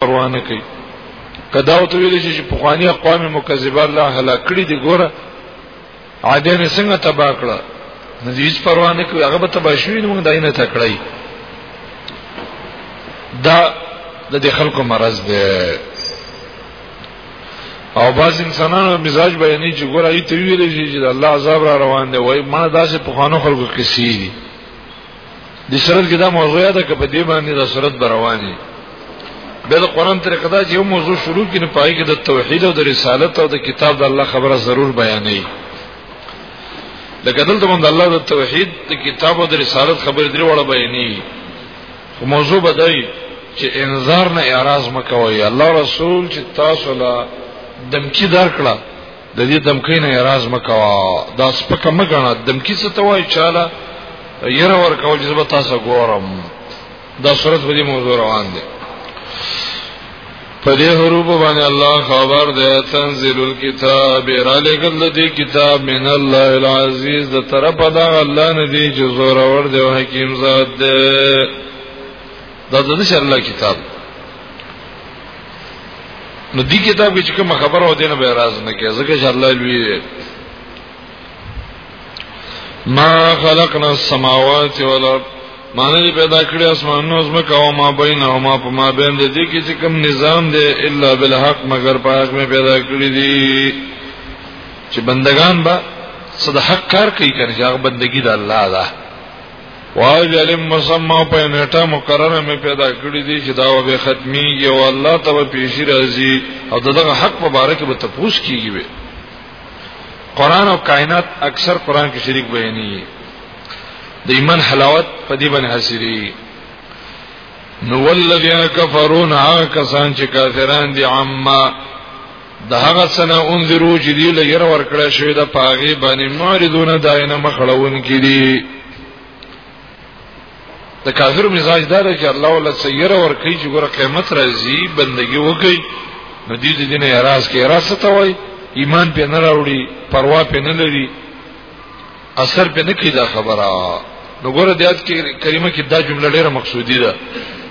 پروانه کوي کدا او ته ویل چې په خواني اقوام مکذبه الله هلاک کړي دي ګوره عادی نه څنګه تبا کړه نو دې هیڅ پروا نه کوي هغه به تبا شوی نو دای نه تکړای دا د دې خلکو مرض دی او باز انسانانو مزاج بیانې چې ګوره ای ته ویل چې الله عذاب را روان دی وای ما داسې په خوانو خلکو کې سي دي د شرط کې دا موضوع یاده کې په دې باندې دا شرط برواني بل قرآن طریقه دا چې یو موضوع شروع کینې پای کې د توحید او د رسالت او د کتاب د الله خبره ضرور بیانې لکه دلته باندې الله د توحید د کتاب او د رسالت خبره درې وړه بیانې خو موضوع بدای چې انذار نه اعتراض مکوي الله رسول چې تاسو لا دمکی درکړه د دې دمکې نه راز مکوا دا سپکه مګنه دمکی څه ته وای چاله ير ور کول چې تاسو ګورم دا صورت په دې موضوع روان دي په دې حروف باندې الله خبر ده تنزيل الكتاب را لګل دې کتاب من الله العزيز د طرف دا الله نه دي چې زور اور دی او حکیم ذات ده دا د نشر الله کتاب نو دې کتاب کې چې کوم خبره و دینه به راز نه کې ځکه چې الله لوی ما خلقنا السماوات والارض معنی پیدا کړی اسمانونو زمکه او ما بین او ما په ما بین دې کې چې کوم نظام دی الا بالحق مگر په حق مې پیدا کړی دي چې بندگان به صد حق کار کوي کنه چې هغه بندگی د الله ده واجل مسمى په نیټه مقرره مې پیدا کړی دی چې دا به ختميږي او الله ته به پیشي راځي او دغه حق مبارک به تپوس کیږي وي قران او کائنات اکثر قران کې شریک بیانې د ایمان حلاوت په دې باندې حاصلې نو ولذین کفرون ها کسان چې کافران دي عما د هغه سنه انذرو چې دی له ير ور کړه شوی د پاغي باندې معرضونه داینه مخړون کې دي د کافر مزاج دا دی چې الله ولا سیر ور کوي چې ګوره قیامت راځي بندگی وکړي نو دې دې نه اراز کې اراز ته وای ایمان په نه راوړي پروا په نه لري اثر په نکړي دا خبره نو ګوره د آیت کې کریمه کې دا جمله ډیره مقصودی ده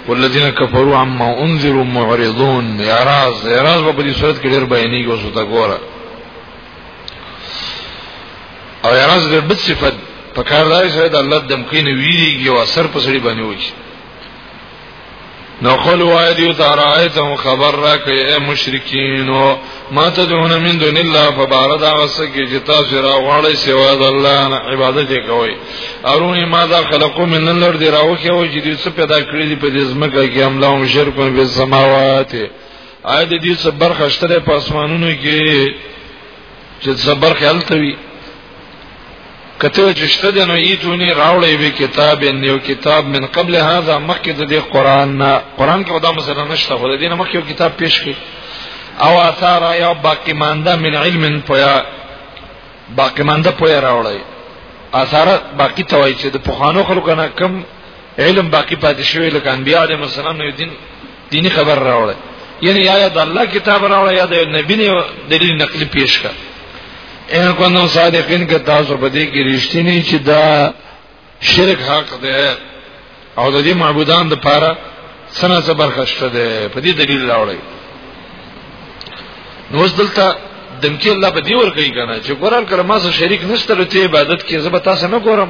والذین کفروا عما انذروا معرضون اعراض اعراض په دې صورت کې ډیر بیانېږي اوس ته ګوره او اعراض د بد صفت په کار دی چې د الله دمکې نه ویریږي او اثر په سړي باندې وشي نو قل وای دی ترایتم خبر را کوي اے مشرکینو ما تدعون من دون الله فبارد غسکی چې تاسو را غواړی سوا د الله نه عبادت کوي ارونی ما دا خلقو من الله دی راو کې او چې دې څه پیدا کړی دی په دې زمکه کې هم لهم شرک په سماوات آیا دې څه برخه شته په اسمانونو کې چې زبر خیال توي کته چې شته د نو ایتونی راوړې به کتاب نیو کتاب من قبل هذا مخکې د دې قران نه قران کې ودا مثلا نشته خو د دې نه مخکې یو کتاب پیش کړي او اثار یا باقی مانده من علم پویا باقی مانده پویا راوړی اثار باقی توای چې د پخوانو خلکو نه کم علم باقی پاتې شوی لکه انبیاء علیهم السلام نو دین دینی خبر راوړی یعنی یا د الله کتاب راوړی یا د نبی نه دلیل نقلی پیش کړ ان کو نو صادقین که تاسو په دې کې رښتینی چې دا شرک حق ده او د دې معبودان د پاره سنا صبر خشته ده په دې دلیل راوړی نو دلته دمکی الله په دې ور کوي کنه چې قران کړه ما سره شریک نشته ته عبادت کې زه به تاسو نه ګورم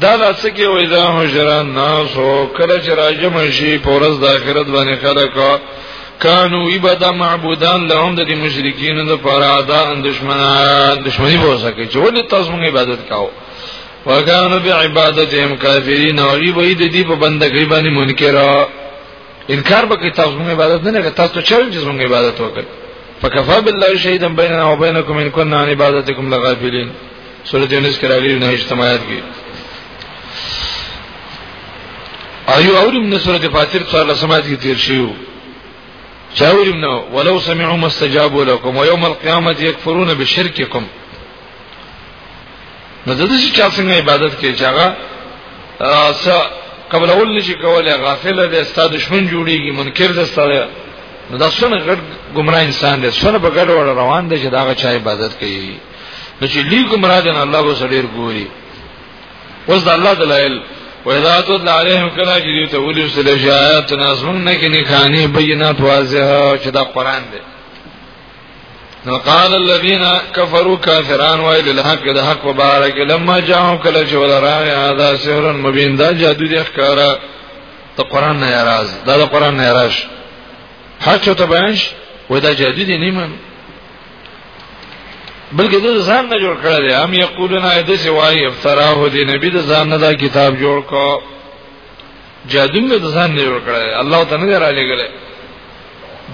دا د څکه وې دا حجران ناس او کله چې راجم شي پورز د آخرت باندې خلک کانو عبادت معبودان لهم د مشرکین د فرا دا دشمنان دشمنی به وسکه چې ولې تاسو موږ عبادت کاو وکانو بعبادتهم کافرین او ای به د دې په بندګۍ باندې منکر انکار به کوي تاسو موږ عبادت نه کوي تاسو چل چې موږ عبادت وکړي فکفا بالله شهیدا بیننا وبینکم ان كنا عن عبادتکم لغافلین سورۃ یونس کې راغلي نه اجتماعات کې ایو اورم نه سورۃ فاطر صلی الله سمات کې تیر شیو چاورم نو ولو سمعوا ما استجابوا لكم ويوم القيامه يكفرون بشرككم نو د دې چې څنګه عبادت کوي چې هغه قبل اول نشي کولای غافل دی استاد دشمن جوړیږي منکر دی استاد نو دا څنګه ګډ گمراه انسان دی څنګه په ګډ وړ روان دی چې دا غا چا عبادت کوي نو چې لیکو مراد نه الله به سړیر ګوري اوس د الله دلایل وإذا تتلى عليهم کلا چې دې ته ولستل شي آیاتنا زمون نه کې نه خاني بینات واضحه چې دا قران دی نو قال الذين كفروا كافرون ويل الحق ده حق مبارك لما جاءوا کله چې ولراغ هذا سحر مبين دا جادو دي ښکارا ته قران نه راز دا, دا قران نه راش حق ته بیان شي ودا جادو دي نیمه بلکې د ځان نه جوړ کړل دي هم یقولون اې د سوای افتراه دي نبی د ځان نه دا کتاب جوړ کو جادو نه د ځان نه جوړ کړل الله تعالی نه را لګل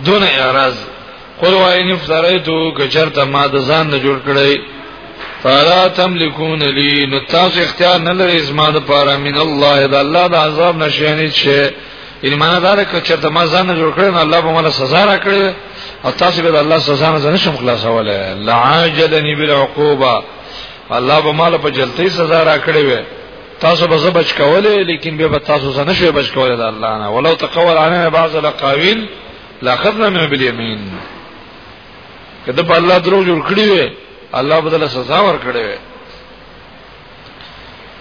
دون اعراض قل وان افتریتو کچرته ما د ځان نه جوړ کړی فلا تملكون لي نو تاسو اختیار نه لرئ زما د پاره من الله د الله د عذاب نشینی شي یعنی معنا دا ده چې ته ما ځان جوړ کړې نو الله به مله سزا را کړې او تاسو به الله سزا نه ځنه شم خلاصوله لعاجلنی بالعقوبه الله به مال په جلتی سزا را کړې وي تاسو به زبچ کولې لیکن به تاسو ځنه شوي بچ کولې د الله نه ولو تقول عنا بعض الاقاويل لاخذنا من باليمين کله په الله درو جوړ کړی وي الله بدله سزا ور کړی وي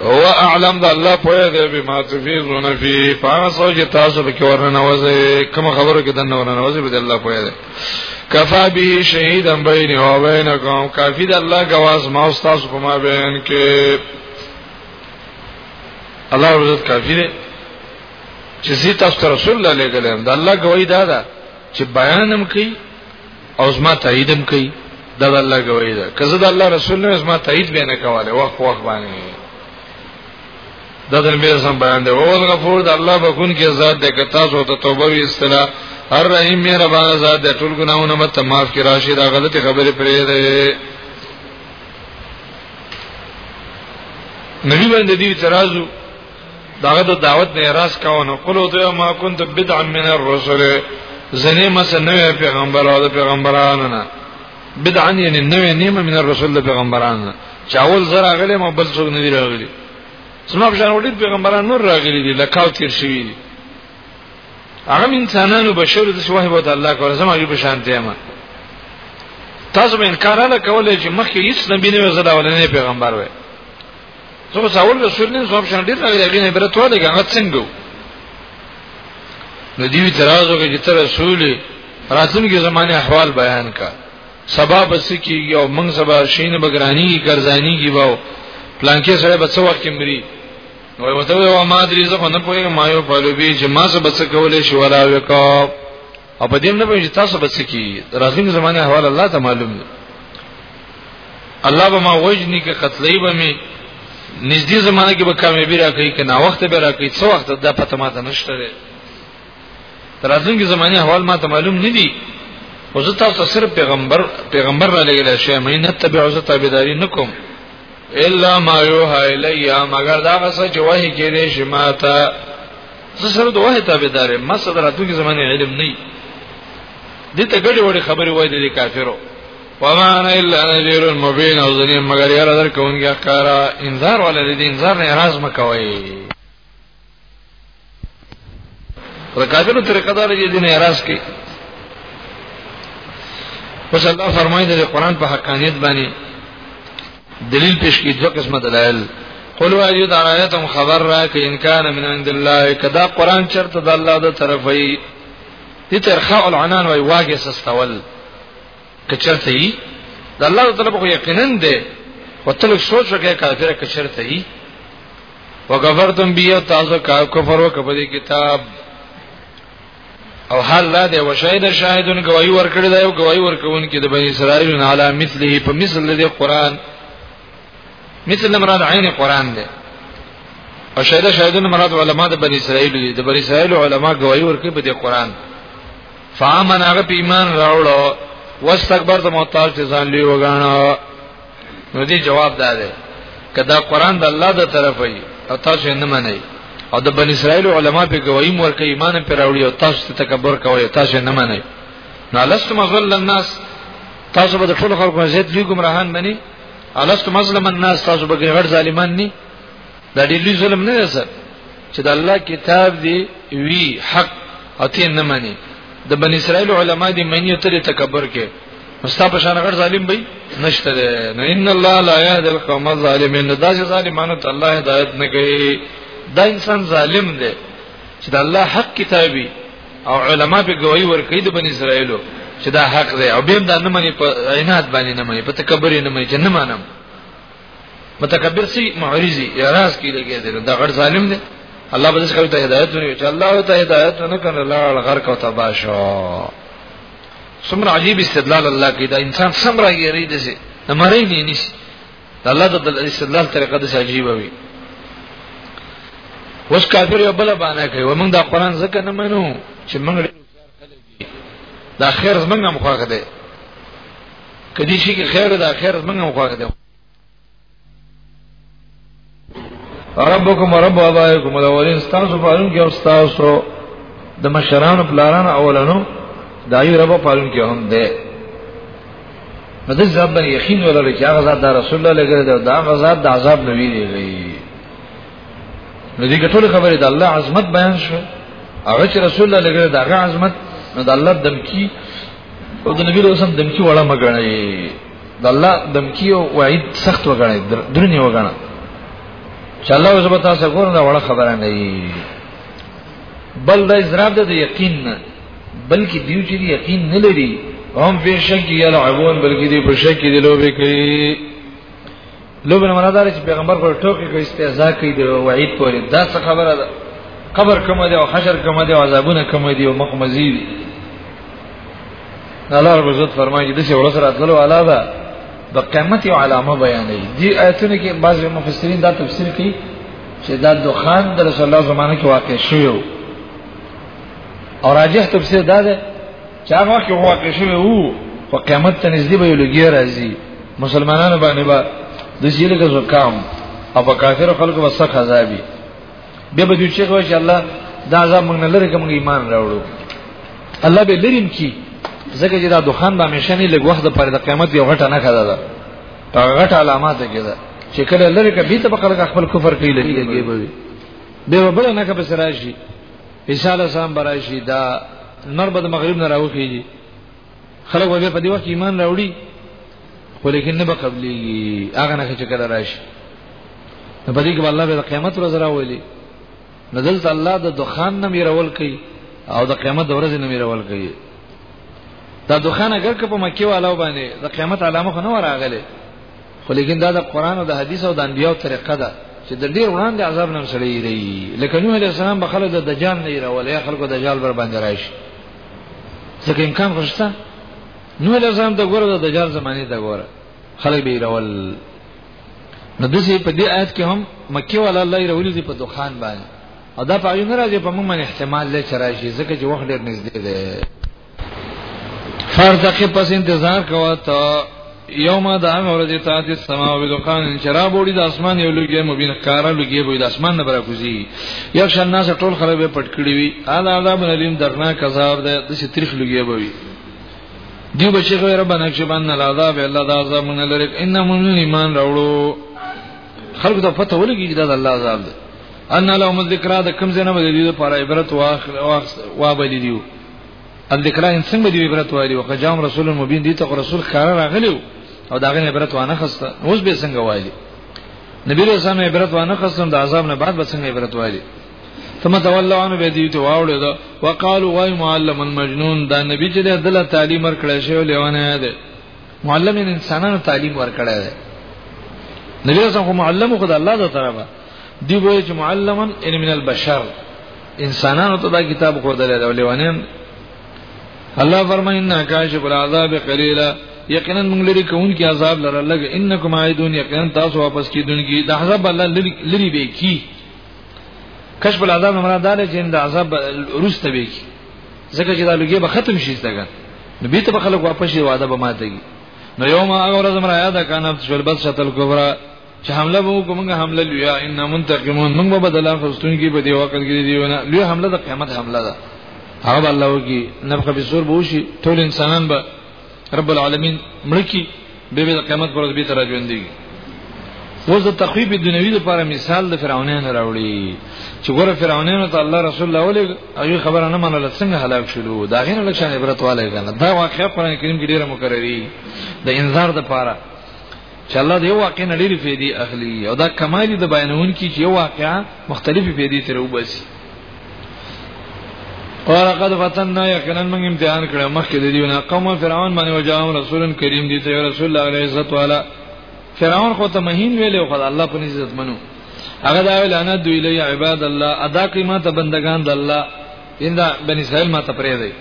هو اعلم د الله په دې به ما تفیزون فی فاسو چې تاسو به ورنه وځي کوم خبرو کې دنه ورنه وځي به الله په دې کفا به شهیدا بین او بینکم کافی د الله گواز ما او تاسو په ما بین کې الله عزت کافی دی چې زی تاسو رسول الله لګلم د الله گواہی دا ده چې بیانم کوي او زما تاییدم کوي دا د الله گواهی ده که زه د الله رسول نه زما تایید به نه کوله وخت وخت باندې دا د نبی رسول بیان دی او غفور د الله بخون کې ذات ده که تاسو ته توبه وی استلا هر رحیم مهربان ذات ده ټول ګناونه مت معاف کی راشي دا غلطی خبره پرې ده نبی باندې دی اعتراض داغه د دعوت نه راز کاونه قلو ته ما كنت بدعا من الرسل زنه مثلا نوې پیغمبر او پیغمبرانو نه بدعا یعنی نوې نیمه من الرسل د پیغمبرانو چاول زرا غلې مو بل څوک نه دی راغلی سما په شان وړي پیغمبران نور راغلي دي لکاو تیر شوی دي هغه انسانانو بشر د شوه بوت الله کول زما یو بشان تیمه تاسو به انکار نه کولای چې مخکې هیڅ نبی نه وزدا ولنه پیغمبر وای زه اوس اول رسول نه زوم شان ډیر راغلی غین عبرت وله هغه څنګه نو دی اعتراض وکړي چې رسول راتلونکي زمانه احوال بیان کا سبا بس کیږي او موږ سبا شین بګرانی کی کرزانی کی باو پلانکې سره بس وخت مري نو وته و ما درې زه نه پوهیږم ما یو پالو بي چې ما سبا څه کولې شو ولا وکاو او په دې نه به تاسو به سکی راتلونکي زمانه حواله الله ته معلوم دی الله به ما وجنی کې قتلې به می نږدې زمانه کې به کامیابی راکړي کنه وخت به راکړي څو وخت دا پته ماته نشته لري ترازنګ زمانه حوال ماته معلوم نه دي او زه تاسو صرف پیغمبر پیغمبر را لګل شي مې نه تبع زه تابعداري نکوم الا ما یوها الیا مگر دا غسه چې وਹੀ کې دې شماته زه سره د وه تابعدار یم ما سره راتلونکي زمانه علم نه دی دې ته ګډې وړې خبرې وای دي کافرو ومان الا نذير مبين او ذنين مگر یاره در کوونکی ښکارا انذار ولا دې انذار نه راز مکوي دا کافرو طریقه دار دې دین اعتراض کوي پس الله فرمایي د قرآن په حقانیت باندې دلیل پیش کی دو قسمه دلایل قل واجو دا آیاتم خبر را کې ان کان من عند الله کدا قران چرته د الله د طرفي دي ترخاء العنان وای واګه سستول که چرته یي د الله د طرف خو یقینا ده وتل سوچ وکړه کافر که چرته یي وکفرتم بیا تاسو کفر وکړه په کتاب او حال لا دی وشاهد شاهدون گواہی ورکړی دا یو گواہی ورکون کې د بنی اسرائیل نه علا مثله په مثل د قران مثل مراد عین قران دی او شاهد شاهدون مراد علما د بنی اسرائیل دي د بنی اسرائیل علما گواہی ورکړي په دې قران فامن هغه په ایمان راوړو واستكبر د محتاج ځان لوی وګاڼه نو دې جواب دا دی کدا قران د الله د طرفه وي او تاسو یې نه منئ او د بن اسرائیل علما په گواہی مور کوي ایمان پر راوړي او تاسو ته تکبر کوي تاسو یې نه منئ نو لستم ظل الناس تاسو به د ټول خلکو زیات لوی ګمراهان منئ الست مظلم الناس تاسو به غیر ظالمان نه دا ډېر لوی ظلم نه دی سر چې د الله کتاب دی وی حق او ته نه مانی د بن اسرائیل علما دی منی ته تکبر کې مستا په شان غړ ظالم به نشته نه ان الله لا يهدي القوم الظالمين دا چې ظالمانو ته الله هدایت نه کوي دا انسان ظالم دی چې د الله حق کتابي او علما به گواہی ورکړي د بن اسرائیلو چې دا حق دی او بیم دا نه مني په عینات باندې نه مني په تکبر نه مني چې نه منم متکبر سي معرضي اعراض کې لګي دی دا غړ ظالم دی الله به څه کوي ته هدایت ورکړي چې الله ته هدایت نه کړ لاړ غرق او تباہ شو څومره عجیب استدلال الله کې دا انسان سم راګیری دي سي نه مری نه نشي الله د استدلال طریقه د عجیب وي اوس کافر یو بل باندې کوي ومنګ دا قران زکه نه منو چې موږ دا خیر زمنګ هم خوښ دی کدی شي کې خیر دا خیر زمنګ هم خوښ دی ربکم رب ابائکم الاولین تاسو پالون کې او تاسو د مشرانو پلارانو اولانو دایي رب پالون کې هم دی نو د ځاب باندې یقین ولرئ چې هغه ذات د رسول الله لګره دا غزاد د عذاب نبی دی نو دې ټول خبره د الله عظمت بیان شو هغه چې رسول الله لګره دغه عظمت نو د الله دمکی او د نبی رسول دمکی وړه مګړی د الله دمکی او وعید سخت وګړی درنی وګړه چې الله عزب تاسو ګورنه دا وړه خبره نه بل د اضراب د یقین نه بلکې دیو چې یقین نه لري هم په شک یلعبون بلکې دی په شک دی لوبې کوي لوګ نه مراد لري چې پیغمبر پر ټوکی کوي استهزاء کوي د وعید پورې دا څه خبره ده قبر کوم دی او حشر کوم دی او عذابونه کوم دی او مخ مزید الله رب عزت فرمایي د څه ورځ راتلو والا ده د قیامت یو علامه بیانوي دي آیتونه کې بعض مفسرین دا تفسیر کوي چې دا دخان د رسول الله زمانه کې واقع شوی او راجح تفسیر دا ده چا هغه کې هوا کې شوی وو په قیامت ته نږدې به لګي راځي مسلمانانو باندې با د زیره کې زکام او په کافر خلکو وسخ عذابي به به دوی چې کوي چې الله دا عذاب موږ نه لري کوم ایمان راوړو الله به لریم کی ځکه چې دا دوخان به همیشه نه لګ وخت پر د قیامت یو غټه نه خدا ده هغه غټه علامات کې ده چې کله لري کبي ته په خپل کفر کې لګي به به بل نه کبه سراشي عیسی علیه السلام براشي دا نور به د مغرب نه راوخیږي خلک به په دې وخت ایمان راوړي خو لیکن نه به قبليږي هغه نه چې کله راشي په دې کې الله به قیامت ورځ راولي نزلت الله د دخان نه میرول کوي او د قیامت د ورځې نه میرول کوي دا دخان اگر که په مکه والو باندې د قیامت علامه خو نه وراغله خو لیکن دا د قران او د حدیث او د انبیو طریقه ده چې د ډیر وړاندې عذاب نه سړی یری لکه نوح علیه السلام به خلک د دجال نه یرول یا خلکو دجال بر باندې راشي ځکه امکان خوشته نوح علیه السلام د ګوره د دجال زمانه د ګوره خلک به یرول نو د دې په دې آیت کې هم مکی ولا الله یرول دي په دخان باندې او دا په یو نه راځي په موږ باندې احتمال لري چې راشي ځکه چې وخت ډیر نږدې دی فرض کې پس انتظار کوا ته یوم دا ورځ ته د سما او دکان شراب وړي د اسمان یو لګي مبین کارا لګي وي د اسمان نه برا کوزي یو شان ناس ټول خراب پټ کړی وي اعلی عذاب نلیم درنا کذاب ده د شي تاریخ لګي وي دیو بچی غوی رب نکشبان نلعذاب اللہ دا عذاب من لرک انا ممنون ایمان راوڑو خلق دا پتہ ولگی دا دا اللہ عذاب دا انا لهم الذکرہ دا کم زینا بدلیو دا پارا عبرت واخ واخ وابلی دیو الذکرین څنګه دی عبرت وایلی وقد جام رسول مبین دي ته رسول خار راغلی او داغه عبرت وانه خسته اوس به څنګه وایلی نبی رسول الله عبرت وانه خسته د عذاب نه بعد به څنګه عبرت وایلی ثم تولوا عنه به دي ته واوړل دا وقالو وای معلم مجنون دا نبی چې دله تعلیم ورکړی شو لیوانه ده معلم انسانانو تعلیم ورکړی ده نبی رسول الله معلم خدای الله تعالی دی وای چې معلمن ان من البشر انسانانو ته دا کتاب خو دلې دا لیوانین الله فرمایي ان کاشف العذاب قليلا یقینا موږ لري کوون کې عذاب لره لګ انکم عائدون یقینا تاسو واپس کیدونکي د عذاب الله لري به کی کشف العذاب مراد دا چې د عذاب روسته به کی ځکه چې دا لګي به ختم شي څنګه نو بیت په خلک واپس شي وعده به ماته کی نو یوم هغه ورځ مرا یاد کانه شلبت شتل کبرا چې حمله وو کومه حمله لویا ان منتقمون موږ به بدلا خستون کې په دی وخت کې دی ونه لوی حمله د قیامت حمله ده هغه الله وکي نفخه به سور بوشي ټول انسانان به رب العالمین ملکی به به قیامت پر به تر ژوند دی وز د تخویب دنیوی لپاره مثال د فرعونانو راوړي چې ګوره فرعونانو ته الله رسول الله ولې هغه خبره نه منله څنګه هلاک شلو دا غیر له شان عبرت والے کنه دا واقعا قران کریم کې ډیره مکرری د انذار لپاره چې الله د یو واقع نه ډېری فیدی اخلي او دا کمالی د بیانون کې چې یو واقع مختلفې فیدی تر وباسي ولقد فتننا یقینا من امتحان کړه مخکې د دیونه قوم فرعون باندې وجاهم رسول کریم دي ته رسول الله علیه عزت والا فرعون خو ته مهین ویلو خدای الله په عزت منو هغه دا ویل انا دوی له عباد الله ادا قیمت بندگان د الله اندا بن اسرائیل ما ته پرې دی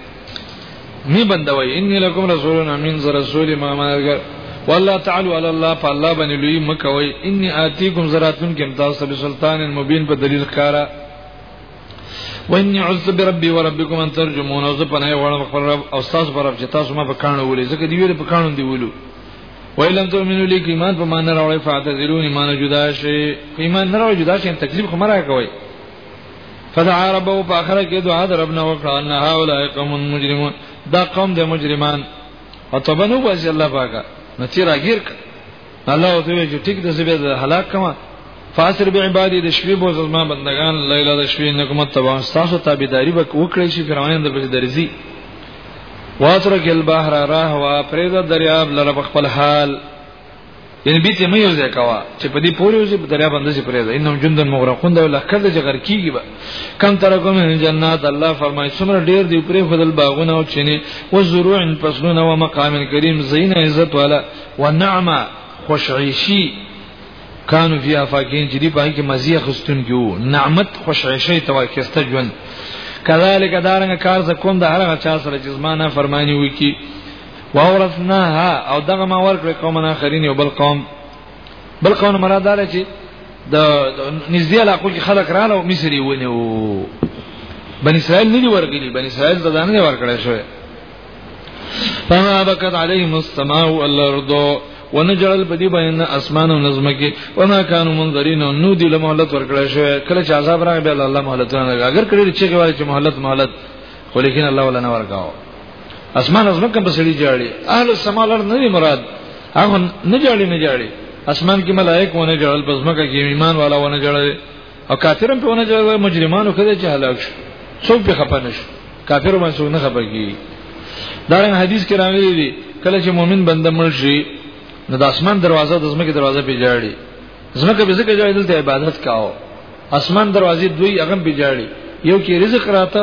می بندوي انی لکم رسولون امین ز رسول ما ماګر والله تعالی علی الله فالله بن لوی مکوي انی آتیکم زراتون کم تاسو به سلطان مبین په دلیل کارا وانی عز بربی وربکم ان ترجمون او زپنه وړم خپل رب او تاسو پر رب چې تاسو ما په کانو ولې ځکه دی ویل په کانو دی ولو ویلم تو منو لیک ایمان په مان راوړی فاعتذرون ایمان جدا شي ایمان نه راوړی جدا شي تکلیف خو مرا کوي فدعا ربه په اخره کې دعا در رب نه وکړه ان هؤلاء قوم مجرمون دا قوم د مجرمان او تبنو بس الله پاکه نو چې راګیر ک الله او ته چې ټیک د زبې د هلاک کما فاسر به عبادی د شپې بو زما بندگان لیلا د شپې نه کوم تبع تاسو تابعداري وک وکړي شي فرعون د بل درزي واترک البحر راه وا پرېدا دریاب لره خپل حال یعنی بیت مې یو ځای کوا چې په دې پورې وځي په دریا باندې چې پرې ده انهم جندن مغرقون دا لخر د جګر کیږي به کم تر کوم جنات الله فرمایي څومره ډیر دی پرې خدل باغونه او چینه او زروع پسونه او مقام کریم زین عزت والا ونعمه خوشعیشی کانو فی افاکین چې دی په کې مزیه خستون کیو نعمت خوشعیشی تواکسته ژوند کذالک دارنګ کار زکوم د هر هغه چا سره چې زمانه فرمانی وکي واورثناها او دغه ما ورکړ قومنا اخرین یو بل قوم بل قوم مراد دا چې د نږدې علاقو کې خلک رااله او مصری ونیو بن اسرائیل نه دی ورغلی بن اسرائیل ته نه ورکړی شوی فما بكت عليهم السماء والارض ونجعل بدی بین اسمان او نظم کې وما كانوا منذرين نو دی له مهلت ورکړی شوی کله چې عذاب راغی به الله مهلت نه اگر کړی چې کوي چې مهلت مهلت خو لیکن الله ولا نه ورکاو اسمان از مکه په سړي جاړي اهل السما لر نه مراد هغه نه جاړي نه جاړي اسمان کې ملائک ونه جاړل پس مکه کې ایمان والا ونه جاړل او کافرم په ونه جاړل مجرمانو کده چې هلاک شو څوک به خپه نشو کافر باندې نه خپه کیږي دا رنګ حدیث کې راغلي دي کله چې مؤمن بنده مړ شي نو د اسمان دروازه د زمکه دروازه پیجاړي زمکه به زکه جوړې دلته عبادت کاو اسمان دروازې دوی هغه به جوړې یو کې رزق راته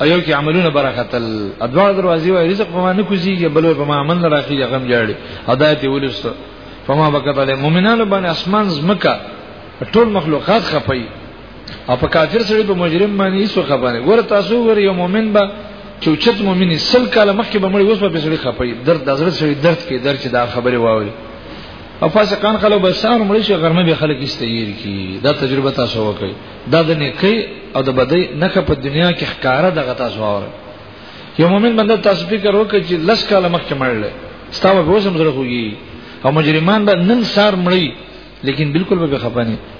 او یو کې عملونه برکتل ادوار دروازې وای رزق په ما نه کوزيږي بل په ما عمل نه راخي هغه جوړې هدایت ولست فما بکت علی مؤمنانو باندې اسمان زمکه ټول مخلوقات خپي او په کافر سره په مجرم باندې هیڅ خبره ګور تاسو ور یو مؤمن به چوچت مؤمن سل کاله مخکې به مړ اوس په سړي خپي درد د زړه سړي درد کې درد چې دا خبره واوري او فاسقان خلک به سار مړ شي غرمه به خلک استیر کی دا تجربه تاسو وکړي دا د نیکی او د بدی نه په دنیا کې ښکارا دغه تاسو اور یو مومن بنده تاسو فکر وکړي چې لس کال مخکې مړل ستاسو به وسم زره خوږي او مجرمان به نن سار مړی لیکن بالکل به خپانه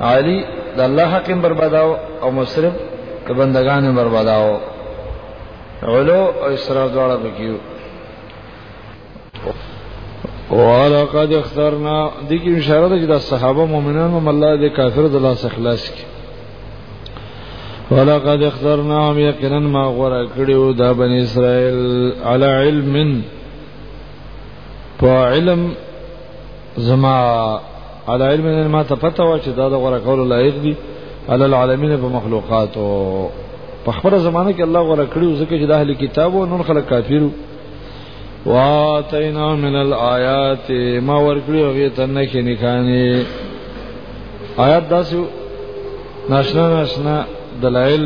عالی د الله حق برباداو او مصرف د بندگان برباداو علو او اسراف دواړه بکیو ولقد اخترنا دي کې اشاره ده چې د صحابه مؤمنانو الله دې کافر د لاس خلاص کړي ولقد اخترناهم یقینا ما غره کړیو دا بنی اسرائیل علی علم په علم زما على علم ان ما ته پته و چې دا د غره کول لایق دي على العالمین په مخلوقات او په خبره زمانه کې الله غره کړو ځکه چې د اهل کتاب او نور خلک کافرو واتینا من الآیات ما ورکړي هغه ته نه کې نکاني آیات داسو ناشنا ناشنا دلائل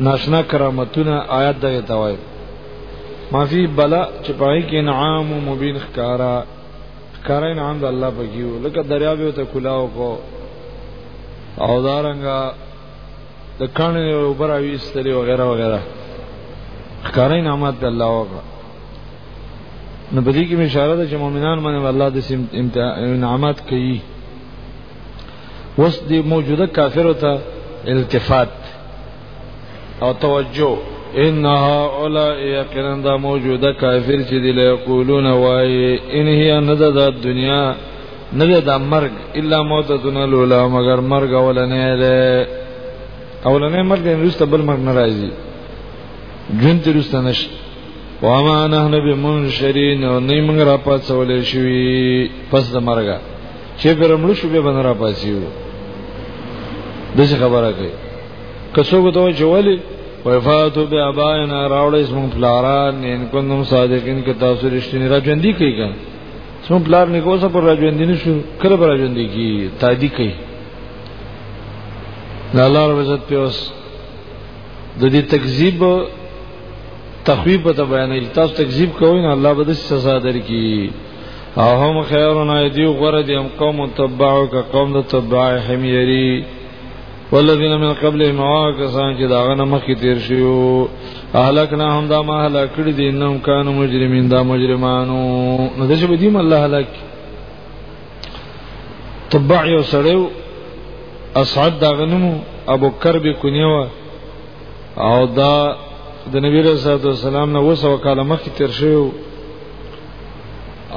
ناشنا کرامتونه آیات دغه توای ما فی بلا چې پای کې انعام مبین ښکارا ښکارا انعام د الله په کیو لکه دریا به ته کلاو کو او دارنګا د کانې اوپر اویستلې وغیرہ وغیرہ ښکارا انعامات د الله وکړه نو په دې کې اشاره ده چې مؤمنان باندې الله د انعامات کوي وس دی موجوده کافر ته التفات او توجه ان هؤلاء یقینا دا موجوده کافر چې دی له یقولون وای ان هي ند د دنیا نه د مرګ الا موتتون الاولى مگر مرګ اولنې ده اولنې مرګ نه رسته بل مرګ ناراضي جون ترسته نشته وما نحن بمنشرین او نه موږ را پاتولې شوی پس د مرګه چې پر مړ شو به بنرا پاسیو دغه خبره کوي کڅوګ ته جوړلې وفاتو به اباینا راوړې زمون پلاران ان کوم صادقین که تاسو رښتینی را ژوند دي کوي ګان زمون پلار نه کوسه پر را ژوند دي نشو کله پر را ژوند دي کی تادی کوي الله رب عزت پیوس د دې تکذیب تخویب ته بیانې تاسو تکذیب کوئ نه الله به د سزا درکړي او هم خیرنا دیو غره دی هم قوم تبعو که قوم د تبع حمیری والذین من قبل ما کسان چې داغه نه مخکې تیر شیو اهلکنا هم دا ما هلاک کړی دي نو کانو مجرمین دا مجرمانو نو د شپې دیم الله هلاک تبع یو سړیو اسعد داغه نمو ابو کرب کنیوه او دا د نبی رسول الله سلام نه وسو کاله مخکې تیر شو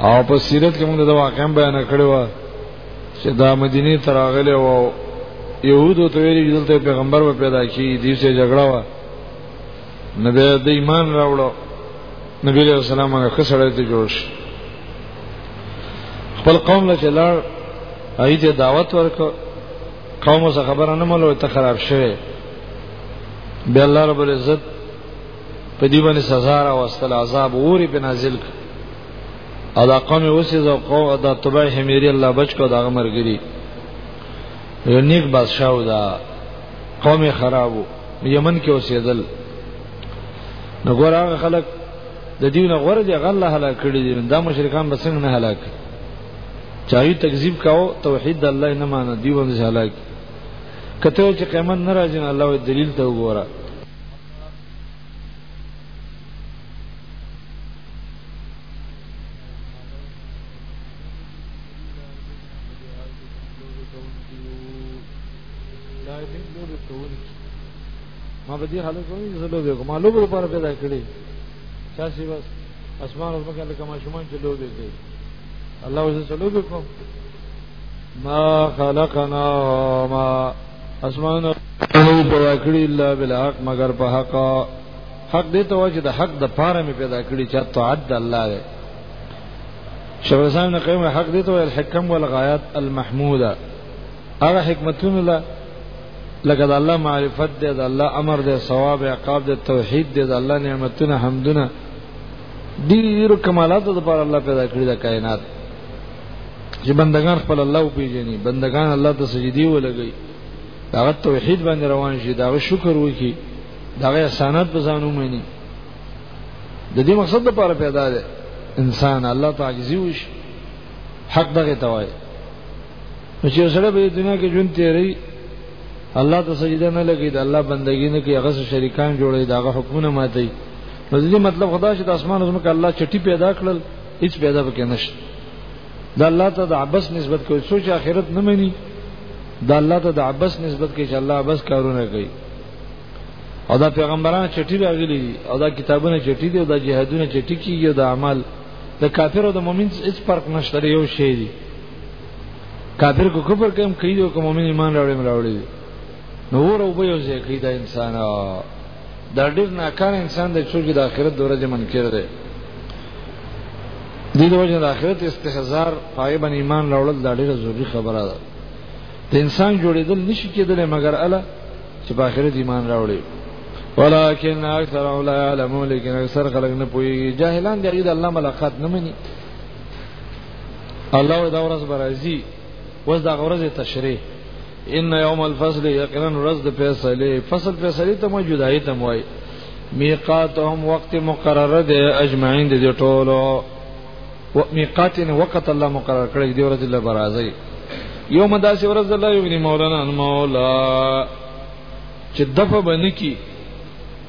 او په سیرت کې موږ دا واقعا بیان کړو چې دا مدینه تراغله او يهودو ته ویلي دلته پیغمبر و پیدا کی دې سه جګړه و نبی د ایمان راوړو نبی رسول الله سلام هغه خسړې ته جوړ شو خپل قوم له چلار ایته دعوت ورکړه قوم څه خبره نه ملو ته خراب شوه به الله رب العزت په دې باندې سزا را واستل عذاب اوري په نازل کړ او دا قوم اوسې زو قوم دا تبع حمیری الله بچ کو دا مرګری یو نیک بادشاہ و دا قوم خرابو یمن کې اوسېدل نو ګور هغه خلک د دین غره دی غل هلاک کړي دي دا مشرکان بسنګ نه هلاک کړي چاوی تکذیب کاو توحید الله نه مانه دی باندې هلاک کته چې قیامت ناراضی نه الله دلیل ته وګوره ما به دې حالت وایي زلو به کومه لوګو لپاره پیدا کړی چا سی بس اسمان او ځمکه لکه ماشومان چې لوبې کوي الله وزه چلو به کوم ما خلقنا ما اسمان او پیدا کړی الا بالحق مگر په حق حق دې ته واجب د حق د پاره مې پیدا کړی چې تعد الله دې شیخ الاسلام نه قیم حق دې ته الحکم والغایات المحموده هغه حکمتونه لکه د الله معرفت دی د الله امر دی ثواب عقاب دی توحید دی د الله نعمتونه حمدونه ډیر کمالات د پر الله پیدا کړی د کائنات چې بندگان خپل الله پیژني بندگان الله ته سجدي ولګي دا توحید باندې روان شي دا شکر وکي دا احسانات په ځان ومني د دې مقصد لپاره پیدا دی انسان الله تعجزي وش حق دغه توای نو چې سره به دنیا کې ژوند تیری الله ته سجده نه لګي د الله بندګی نه کوي هغه شریکان جوړي داغه حکمونه ماتي نو دې مطلب خدا چې د اسمان او زمکه الله چټي پیدا کړل هیڅ پیدا پکې نشته د الله ته د عبس نسبت کوي سوچ اخرت نه مني د الله ته د عبس نسبت کوي چې الله عبس کارونه کوي او دا پیغمبران چټي راغلي دي او دا کتابونه چټي دي او دا جهادونه چټي کیږي او دا اعمال د کافر او د مؤمن هیڅ فرق نشته یو شی دی کافر کو کفر کوم کوي او کوم مؤمن ایمان راوړي مراوړي نو ور او به یو ځای کوي دا انسان دا ډیر ناکار انسان دی چې د آخرت دوره دې منکر دی دې د وجه د آخرت استحزار پای باندې ایمان راوړل دا ډیره ضروری خبره ده د انسان جوړېدل نشي کېدلی مګر الله چې په آخرت ایمان راوړي ولكن اکثر اولای علمو لیکن اکثر خلک نه پوي جاهلان دغه د الله ملاقات نه مني الله دا ورځ برازي وز دا ورځ تشریح ان یوم الفصل یقینا ورځ د فیصله فصل فیصله ته مو جدای ته موي میقاتهم وقت مقرر ده اجمعین دي ټولو و میقاتن وقت الله مقرر کړی دی ورځ الله برازي یوم داسې ورځ الله یغنی مولانا مولا چې دفه بنکی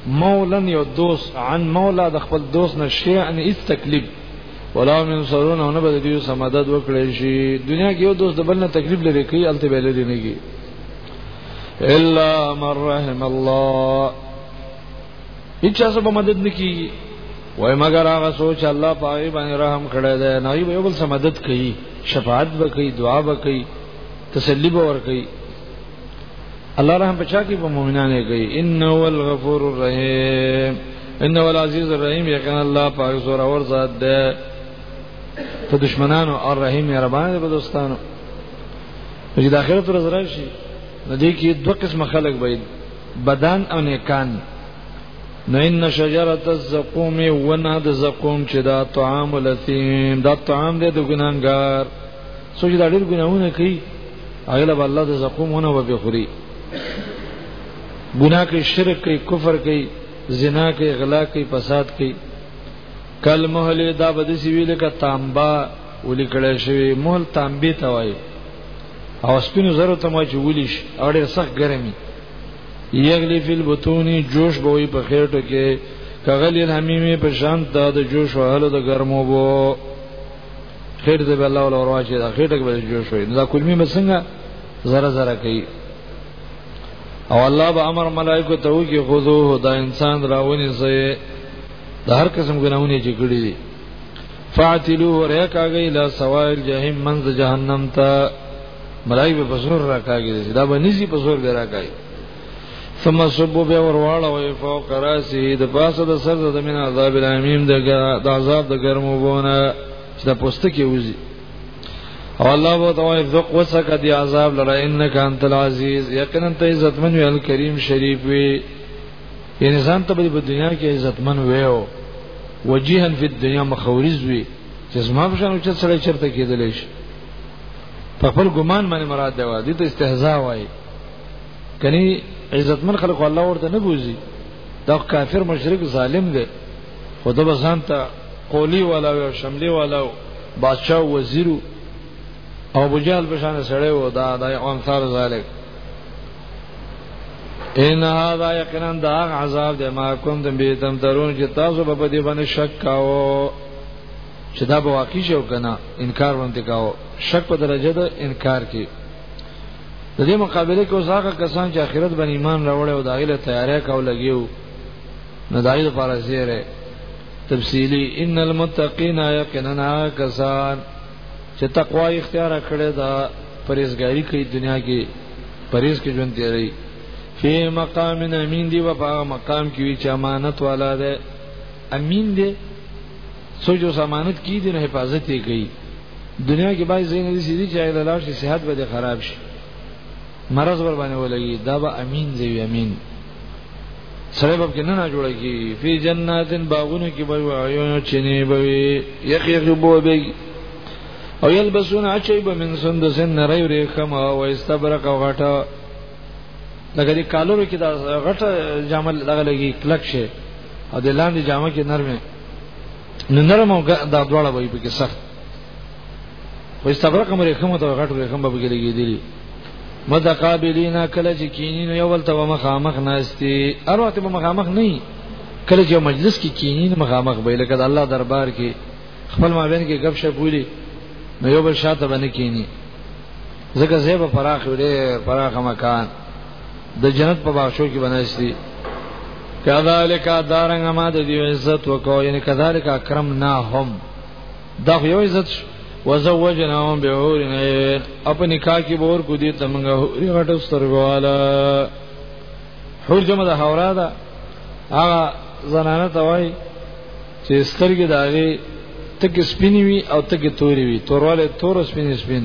مولن یو دوست عن مولا د خپل دوست نشي ان هیڅ تکلیف ولا من سرون او نه به دیو سمدد وکړي شي دنیا کې یو دوست د بل نه تکلیف لري کوي الته به لري نه کی الا من رحم الله هیڅ څه به مدد نکي وای مگر هغه سوچ الله پاوی باندې رحم کړی دی نه یو بل سمدد کوي شفاعت وکړي دعا وکړي تسلی به ورکړي الله رحم بچا کی په مؤمنانو کوي انه الغفور الرحیم انه العزیز الرحیم یقینا الله پاک زور اور ذات ده ته دشمنانو او رحیم ربان ده دوستانو چې د آخرت ورځ راشي نو دې کې دوه قسم خلک به بدن او نیکان نو ان شجره الزقوم ونه د زقوم چې دا طعام لثیم دا طعام دی د ګناګار سوچ دا ډېر ګناونه کوي هغه له الله د زقومونه وبې خوري ګناه کوي شرک کوي کفر کوي زنا کوي غلا کوي فساد کوي کل مهل دا بده سی ویل کا تانبا ولي کړه شوی مهل تانبه ته وای او سپینو زرو ته ما چې ولیش اړ سخت ګرمي یغلی فی البطون جوش بوي په خېټو کې کغلی الحمیمه په شان د جوش وهلو د ګرمو بو خیر دې الله ولا ورواچي دا خېټه کې به جوړ شوی دا کلمي مسنګه زره زره کوي او الله به امر ملائکه ته وږي خذوه دا انسان راونی سي د هر قسم ګناونه چې کړی دي فاعتلوه رکاږي لا سوائل جهنم منز جهنم ته ملائکه په زور راکاږي دا به نيزي په زور به راکاږي ثم صبو به ورواړه وي فوق راسه د پاسه د سر د من عذاب الامیم د عذاب د ګرمو بونه چې د پوستکی وزي او الله بو ته وي ذوق وسک دی عذاب لره انک انت العزیز یقینا ته عزتمن وی الکریم شریف وی یعنی ځان ته په دنیا کې عزتمن ویو وجيها فی الدنیا مخورز وی چې زما په شان چې سره چرته کېدلی شي په خپل ګمان باندې مراد دی دي ته استهزاء وایي کني عزتمن خلق الله ورته نه بوزي دا کافر مشرک ظالم دی خو د بسان ته قولی والا او شملي والا او بادشاہ وزیرو او بجال بشان سړی و دا د انصار ذالک ان هذا یقینا دا عذاب د ما کوم د بیتم درون چې تاسو په دې باندې شک کاو چې دا به واقع شو کنه انکار باندې کاو شک په درجه د انکار کې د دې مقابله کې اوساګه کسان چې آخرت باندې ایمان راوړل او داغه له تیارې کاو لګیو نو داغه لپاره زیره تفصیلی ان المتقین یقینا کسان چې تقوا اختیار کړې ده پرېزګاری کوي دنیا کې پرېز کې ژوند تیری فی مقام امین دی و په مقام کې چې امانت والا ده امین دی سوچ او امانت کی دین حفاظت یې کوي دنیا کې باید زین دي سړي چې له لاش صحت به خراب شي مرض ور باندې ولګي دا به امین زوی امین سره به کنه نه جوړ کی فی جناتن باغونو کې به وایو چنی به یخیخ بو به او یلبسون عشیب من سندس نری ریخم او استبرق او غټه لکه دې کالورو کې دا غټه جامل دغه لګي کلک شي او د لاندې جامه کې نرمه نو نرم او دا دواړه وي په کې سخت وې استبرق مې کوم ته غټ وې کوم به کې لګېدلی متقابلینا کله چې کینین یو ولته و مخامخ ناشتي هر وخت به مخامخ نه کله چې مجلس کې کینین مخامخ به لکه د الله دربار کې خپل مابین کې غب شپ ویلي نو یو بل شاته باندې کینی ځکه زیبه فراخ وړي فراخ مکان د جنت په باغچو کې بناسي کذالک دارنګ ما د دې عزت وکاو یعنی کذالک اکرم نه هم دا یو عزت وزوجناهم بحور عین اپ نکاح کې بور کو دي تمنګ هوري غټ سترګواله حور جمع د حورا ده هغه زنانه ته وای چې سترګې داغي تک سپینی وي او تک توري وي تورواله تور سپین سپین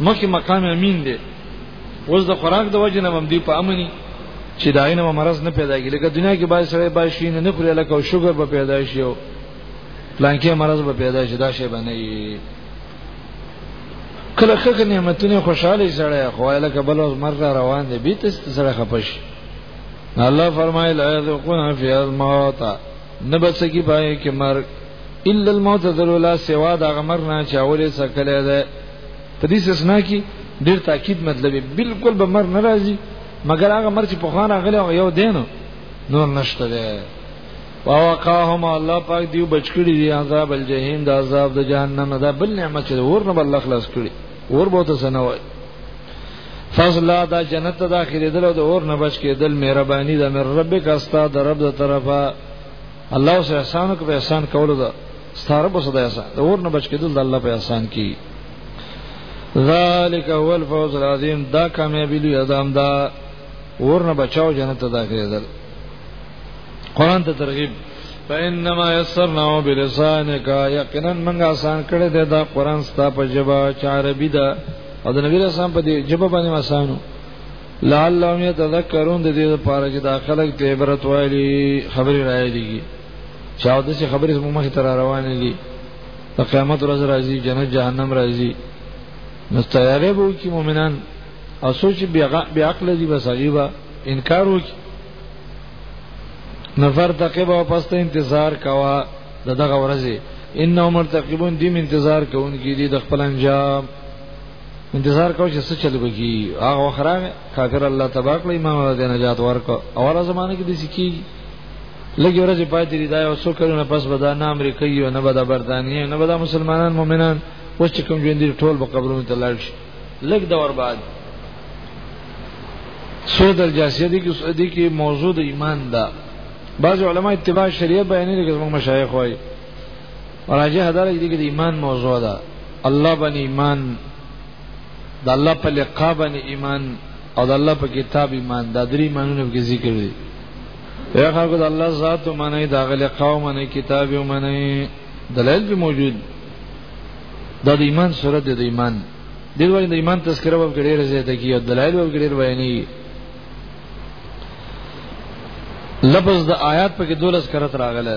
مخکې مقام امین دی اوس د خوراک د وجه نه باندې په امني چې داینه و مرز نه پیدا کیږي لکه دنیا کې باید سره باید شي نه خوري لکه او شوګر به پیدا شي او پلانکې مرز به پیدا شي دا شی باندې کله خخ نعمتونه خوشاله سره خو لکه بل اوس مرګ روان دی بیت سره خپش الله فرمایل ایذقون فی الموت نبسکی پای کې مرګ الا الموتة الاولى سوا دا غمر نه چې اولې سکلې ده په دې سسنا کې ډېر تاکید مطلب بالکل به مر ناراضي مګر هغه مر چې په خوان راغلی او یو دینو نور نشته ده ووقاهم الله پاک دیو بچکړي دي عذاب الجحیم د عذاب د جهنم دا بل نعمت چې ور نه بل خلاص کړي ور بہت سنوي فضل دا جنت ته داخلي دل او د اور نه بچ کېدل مهرباني د مې رب کا استاد رب د طرفه الله اوس احسان کوي احسان کول دا ستاره بس دا احسان د اور نه بچ کېدل د الله په احسان کې ذالک هو الفوز العظیم دا کامیابی لوی ادم دا اور نه بچاو جنت ته داخليدل قران ته ترغیب فإنما يسرناه بلسانك یقینا موږ آسان کړی دی دا قران ستا په جبا چاربی دا او د نبی رسول په دې جبا باندې آسانو لعلهم يتذكرون د دې لپاره چې دا خلک ته عبرت وایي خبرې راځي چاو د څه خبرې زموږ مخ ته روانې دي د قیامت ورځ راځي جنت جهنم راځي نو تیارې به وکړي مؤمنان او سوچ بیا عقل دي بس غیبا انکار وکړي نفر تقبه او پسته انتظار کوا دغه ورځي انهم مرتقبون دیم انتظار کوونکي دي د خپل انجام انتظار کو چې څه چل بږي هغه وخره کافر الله تبا کړ امام الله د نجات ورک اوله زمانه کې د سکی لګي ورځې پاتې دی دا یو څو کلونه پس به دا نه امریکا یو نه به د برتانیې نه به د مسلمانان مؤمنان اوس چې کوم ژوند ټول په قبرونو ته لاړ شي لګ دور بعد سورۃ الجاسیه دي کې دي کې موضوع د ایمان ده بعض علما اتباع شریعت بیانې لکه زموږ مشایخ وایي راجه دا لګي د ایمان موضوع ده الله باندې ایمان د الله په لقاء باندې ایمان او د الله په کتاب ایمان دا درې ایمانونه به ذکر دي یا خلکو د الله ذات او معنی د هغه لقاء او معنی کتاب او معنی دلایل به موجود دا د ایمان سره د ایمان د دوی د ایمان تذکره به ډېر زیاته کی او دلایل به ډېر بیانې لفظ د آیات په کې دولس کرت راغله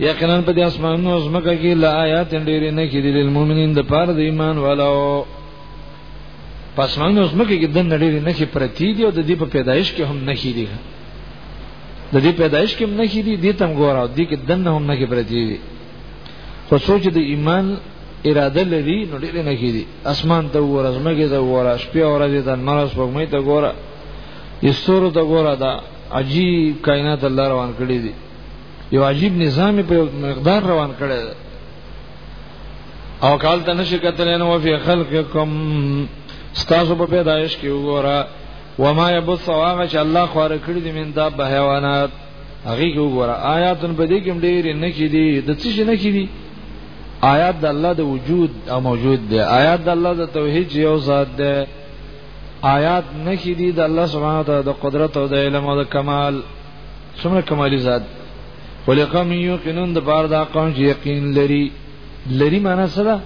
یقینا په دې اسمانونو او زمکه کې لا آیات ډېرې نه کې دي للمؤمنین د پاره د ایمان والو پسمانونو او زمکه کې د ډېرې نه کې پرتی دي او د دې په پیدایش کې هم نه کې دي د دې پیدایش کې هم نه کې دي دې تم ګور او دې کې دنه هم نه کې پرتی دي خو سوچ د ایمان اراده لري نو ډېرې نه کې دي اسمان ته وره زمکه ته وره شپه او ورځ ته نماز وګمې ته ګوره یستور ته ګوره دا عجیب کائنات الله روان کړی دي یو عجیب نظام په مقدار روان کړی او کال ته نشي کتلې نو فی خلقکم ستاسو په پیدایش کې وګوره وما یبث واغه چې الله خور کړی دې من دا به حیوانات هغه کې وګوره آیاتن په دې کې ډېر نه کې دي د څه شي نه کې دي آیات د الله د وجود او موجود دی آیات د الله د توحید یو ذات دی آیات نه کې دي د الله سبحانه وتعالی د قدرت او د علم او د کمال څومره کمالي ذات ولقوم یوقنون د بار دا قوم چې یقین لري لري معنی څه ده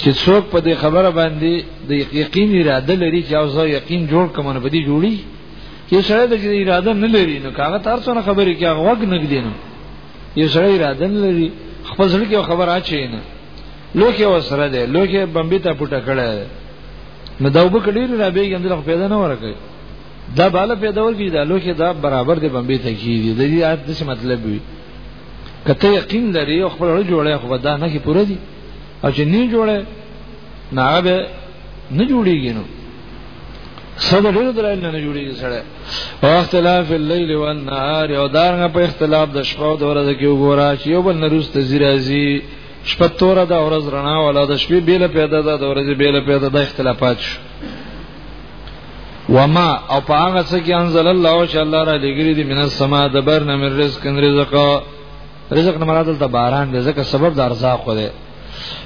چې څوک په دې خبره باندې د یقین اراده لري چې او زه یقین جوړ کوم نه بدی جوړي یو سره د اراده نه لري نو کاغه تر څو نه خبرې کې هغه وګ نه دینو یو سره اراده نه لري خپل ځل کې خبر اچي نه لوکه وسره ده لوکه بمبي ته پټه کړه نو دا وب کډیر را به ګندل پیدا نه ورکړي دا بالا پیداول کی دا لوخه دا برابر دی بمبې ته کیږي د دې آیت څه مطلب وي کته یقین لري او خپل ور جوړه خو دا نه کی پوره دي او چې نه جوړه نه هغه نه جوړیږي نو سره ډېر درایل نه جوړیږي سره او اختلاف الليل والنهار او دارنګ په اختلاف د شپه او د ورځې کې وګورا چې یو بل نرست زیرازي شپه تور ده ورځ رڼا ولا د شپې بیل پیدا ده د ورځې بیل پیدا ده اختلافات شو وما او په هغه څه کې انزل الله چې الله را لګري دي من السما د بر نه من رزق رزق رزق نه مراد د باران د زکه سبب د ارزاق خو ده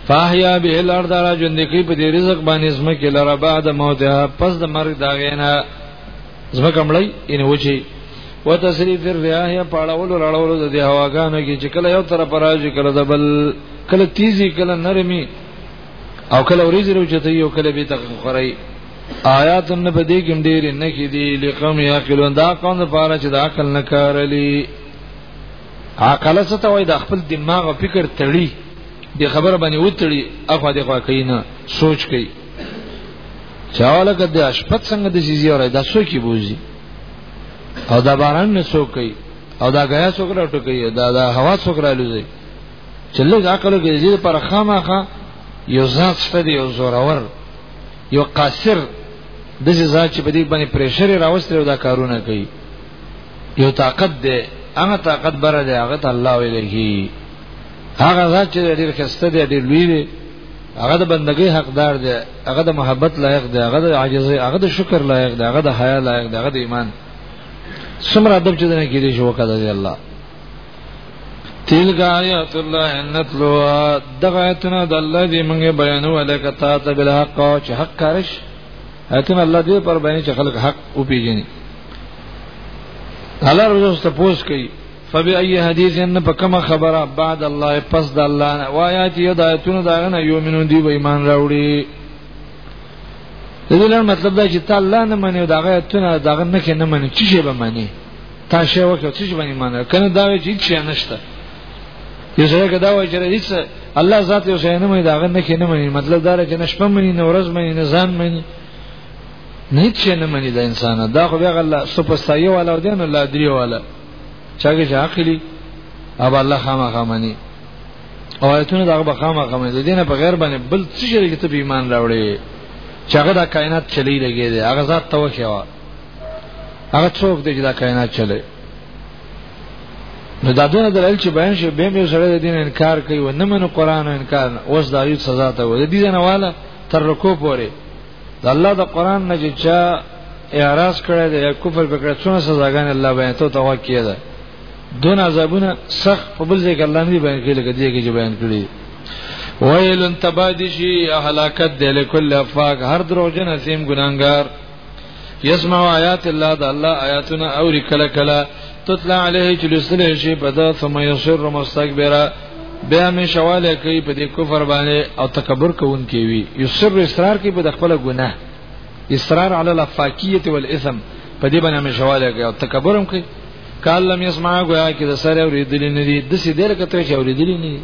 فاحیا به الارض را ژوند کی په دې رزق باندې اسمه کې لره بعد موتها پس د مرګ دا غینا زما کمړی ان وچی وتصریف الرياح یا پاړول راړول د هواګانو کې چې کله یو طرف راځي کله د بل کله تیزی کله نرمي او کله وريځ روچته یو کله به تخ خوري آیات نه بدی کې ډېر نه کې دي لقوم یاقلون دا قوم لپاره چې د عقل نه کارلی عقل څه ته وای د خپل دماغ او فکر تړي د خبره باندې وتړي اخو د خوا کینا سوچ کوي چاواله کده اشپت څنګه د شي زیاره د سو کې بوزي او دا باران نه سو کوي او دا غیا سو کړه ټکي دا دا هوا سو کړه لوزي چې لږ عقل کې دې پر خامخه یو ځات شته دی یو زورور یو قاصر د ځان چې په دې باندې پریشر راوستل او دا کارونه کوي یو طاقت دی هغه طاقت بره دی هغه ته الله ویل کی هغه ذات چې ډیر خسته دی ډیر لوی دی هغه د بندګۍ حقدار دی هغه د محبت لایق دی هغه د عاجزۍ هغه د شکر لایق دی هغه د حیا لایق دی هغه د ایمان سمره ادب چې دنه کې دی شو کده دی الله تلک آیات الله نتلوها دغه آیتونه د الله دی مونږه بیانو الک تا ته بل حق او چې حق کارش آیتونه الله دی پر باندې چې خلق حق او پیژني الله رسول ته پوس کوي فبأي حديث ان فكما خبر بعد الله پس د الله وايات یو د آیتونو داغه نه یومنون دی و ایمان راوړي دغه مطلب دا چې تعالی نه مني داغه آیتونه داغه نه کې نه مني چې به مني تاسو وکړه چې باندې معنی کنه دا وی چې هیڅ نشته یو سره کدا وای چې هیڅ الله ذات یو شی نه مې دا غن نه کې نه مې مطلب دا چې نشپم مې نه ورځ مې نه ځان مې نه هیڅ نه مې دا انسان دا خو بیا الله سپستایي والا دی نه الله دریو والا چاګه چې عقلی اب الله خامخا مني او آیتونه دا به خامخا مني د دینه په غیر باندې بل څه شي کې ته ایمان راوړې چې هغه د کائنات چلی لګي دی هغه ذات توخه هغه څوک دی چې دا کائنات چلے نو دا دونه دلایل چې بیان شي به مې سره د دین انکار کوي و نه منو قران او انکار اوس دا یو سزا ته و دې نه والا تر رکو پورې د الله د قران نه چې چا اعتراض کړی دی یا کفر وکړ څونه سزاګان الله بیان ته توګه کیده دون عذابونه سخت په بل ځای کې الله نه بیان کړي لکه دې کې چې بیان کړي ویل تبادشی هلاکت دل کل افاق هر دروژن اسیم ګناګار يسمع آيات الله د الله آياتنا او کله کله تطلع عليه چې لسل شي بدا ثم يصر مستكبرا بیا می شواله کوي په دې کفر باندې او تکبر کوونکی وي يصر اصرار کوي په خپل ګناه اصرار علی الافاکیه والاثم په دې باندې می شواله کوي او تکبر هم کوي کال لم يسمع گویا کې د سره اوریدل نه دي د سې دیر کته چې اوریدل نه دي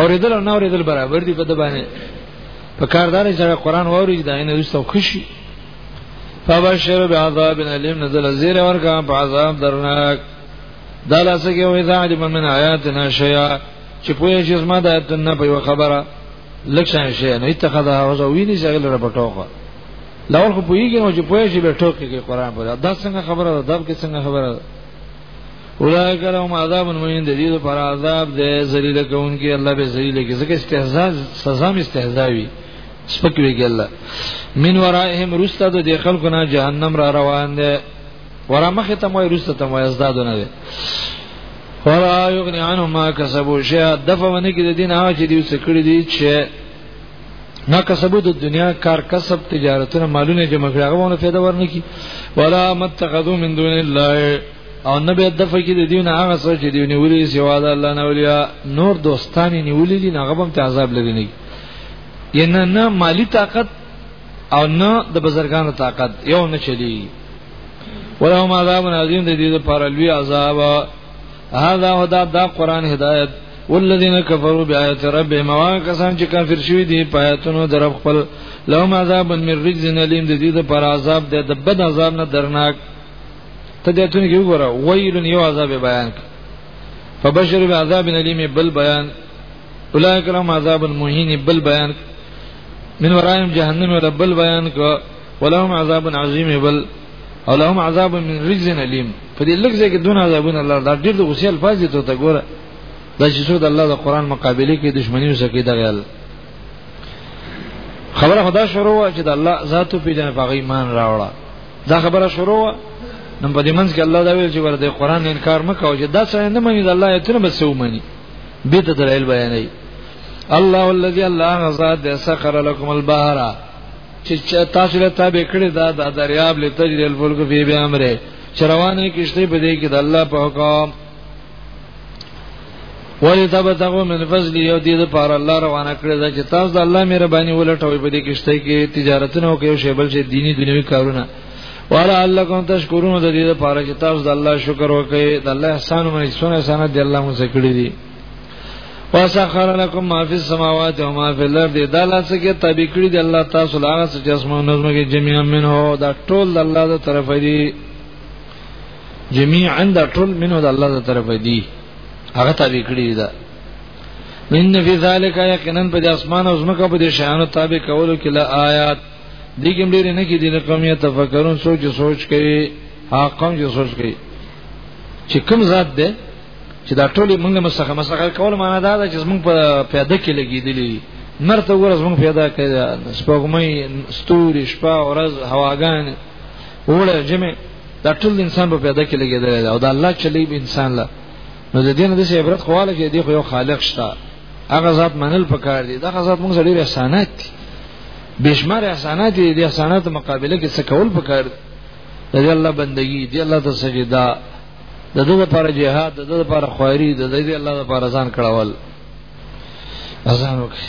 اوریدل او نه اوریدل برابر دي په د باندې په کار دار چې قرآن ووري دا نه رسو خوشي فبشر بعذاب الیم نزل زیر ورکا په عذاب درناک دا لاسه کې وې دا عجب من آیاتنا شیا چې پوهې چې زما د آیاتنا په یو خبره لکشان شیا نه اتخذ هاوزه ویني شغل را پټوخه لور خو پوهیږي نو چې پوهې چې به ټوکې کې قرآن په دا څنګه خبره ده دا څنګه خبره ده اولئک لهم عذاب مهین د دې لپاره عذاب د ذلیل کون کې الله به ذلیل کې ځکه استهزاء سزا می استهزاء وی سپک ویږي الله من ورائهم رسته د دې خلکو نه جهنم را روان دي ورا مخه ته مې رسته ته مې ازدادونه دي ولا یغنی عنهم ما کسبوا شیئا دفونه کې د دین هغه چې دوی سکړي دي چې نه کسبو د دنیا کار کسب تجارتونه مالونه جمع کړي هغه ونه پیدا ورنکي ولا متخذو من دون الله او نه به د فکر د دیونه هغه څه چې دیونه ولې سوا د الله نه ولیا نور دوستان نیولې دي هغه هم ته عذاب لري نه ینه نه مالی طاقت او نه د بزرګانو طاقت یو نه چلی ولهم عذاب عظیم د دې لپاره لوی عذاب هذا هدا دا قران هدایت والذین کفروا بیاات ربهم واکسان چې کافر شوی دي پایتونو در خپل لهم عذاب من رجز الیم د دې لپاره عذاب د بد عذاب نه درناک ته دې ته یو غره ویل یو عذاب بیان فبشر بعذاب الیم بل بیان اولئک لهم عذاب مهین بل بیان من ورایم جهنم ولا بل بیان کو ولهم عذاب عظیم بل او لهم عذاب من رجز الیم په دې لږ ځای کې دون عذابونه الله دا ډېر د غصې الفاظ دي ته ګوره دا چې څو د الله د قران مقابله کې دښمنی وسکې دغه خبره خدا شروع چې د الله ذاتو پیژنې په ایمان راوړه دا خبره شروع نو په دې منځ کې الله دا ویل چې ورته قران انکار مکو چې دا څنګه نه مني د الله ایتونه به سو مني به ته دلایل بیانې الله الذي الله غزاد د سخر لكم البحر چې تاسو له تابع کړی دا د دریاب له تجربه الفلک به به امره چروانه کشته په دې کې د الله په حکم ولی تبتغو من فضل یو دې د پاره الله روانه کړی دا چې تاسو د الله مهرباني ولټوي په دې کېشته کې تجارتونه او کې شی بل چې دینی دنیوي کارونه والا الله کوم تشکرون د دې لپاره چې تاسو د الله شکر وکړئ د الله احسان باندې څونه احسان دي الله مو سکړي دي وسخر لكم ما في السماوات وما في الارض دا لاسه کې تابع کړی دی الله تاسو لا څه چې اسمانونو کې جميعا منه دا ټول الله د طرفه دي جميعا دا ټول منه د الله تعالی طرف دی هغه تابع کړی دا من فی ذلک یقینا په اسمان او زمکه په دې شیانو تابع کولو کې لا آیات دي کوم ډیر نه کې دي نه قوم یا تفکرون سوچ سوچ کوي ها قوم جو سوچ کوي چې کوم ذات ده چې دا ټول موږ مسخه مسخه کول معنا دا ده چې موږ په پیاده کې لګیدلی مرته ورځ موږ پیدا کړی سپوږمۍ ستوري شپه ورځ هواګان وړه جمع دا ټول انسان په پیدا کې لګیدل او دا الله چلی به انسان لا نو د دین د څه عبرت خواله کې دی خو یو خالق شته هغه ذات منل پکار دی دا ذات موږ ډیر احسانات دي بشمار احسانات دي د احسانات مقابله کې څه کول پکار دی د الله بندگی دی الله ته سجدا د دغه لپاره جهاد د دغه لپاره خواري د دې الله لپاره ځان کړهول اذان وکړي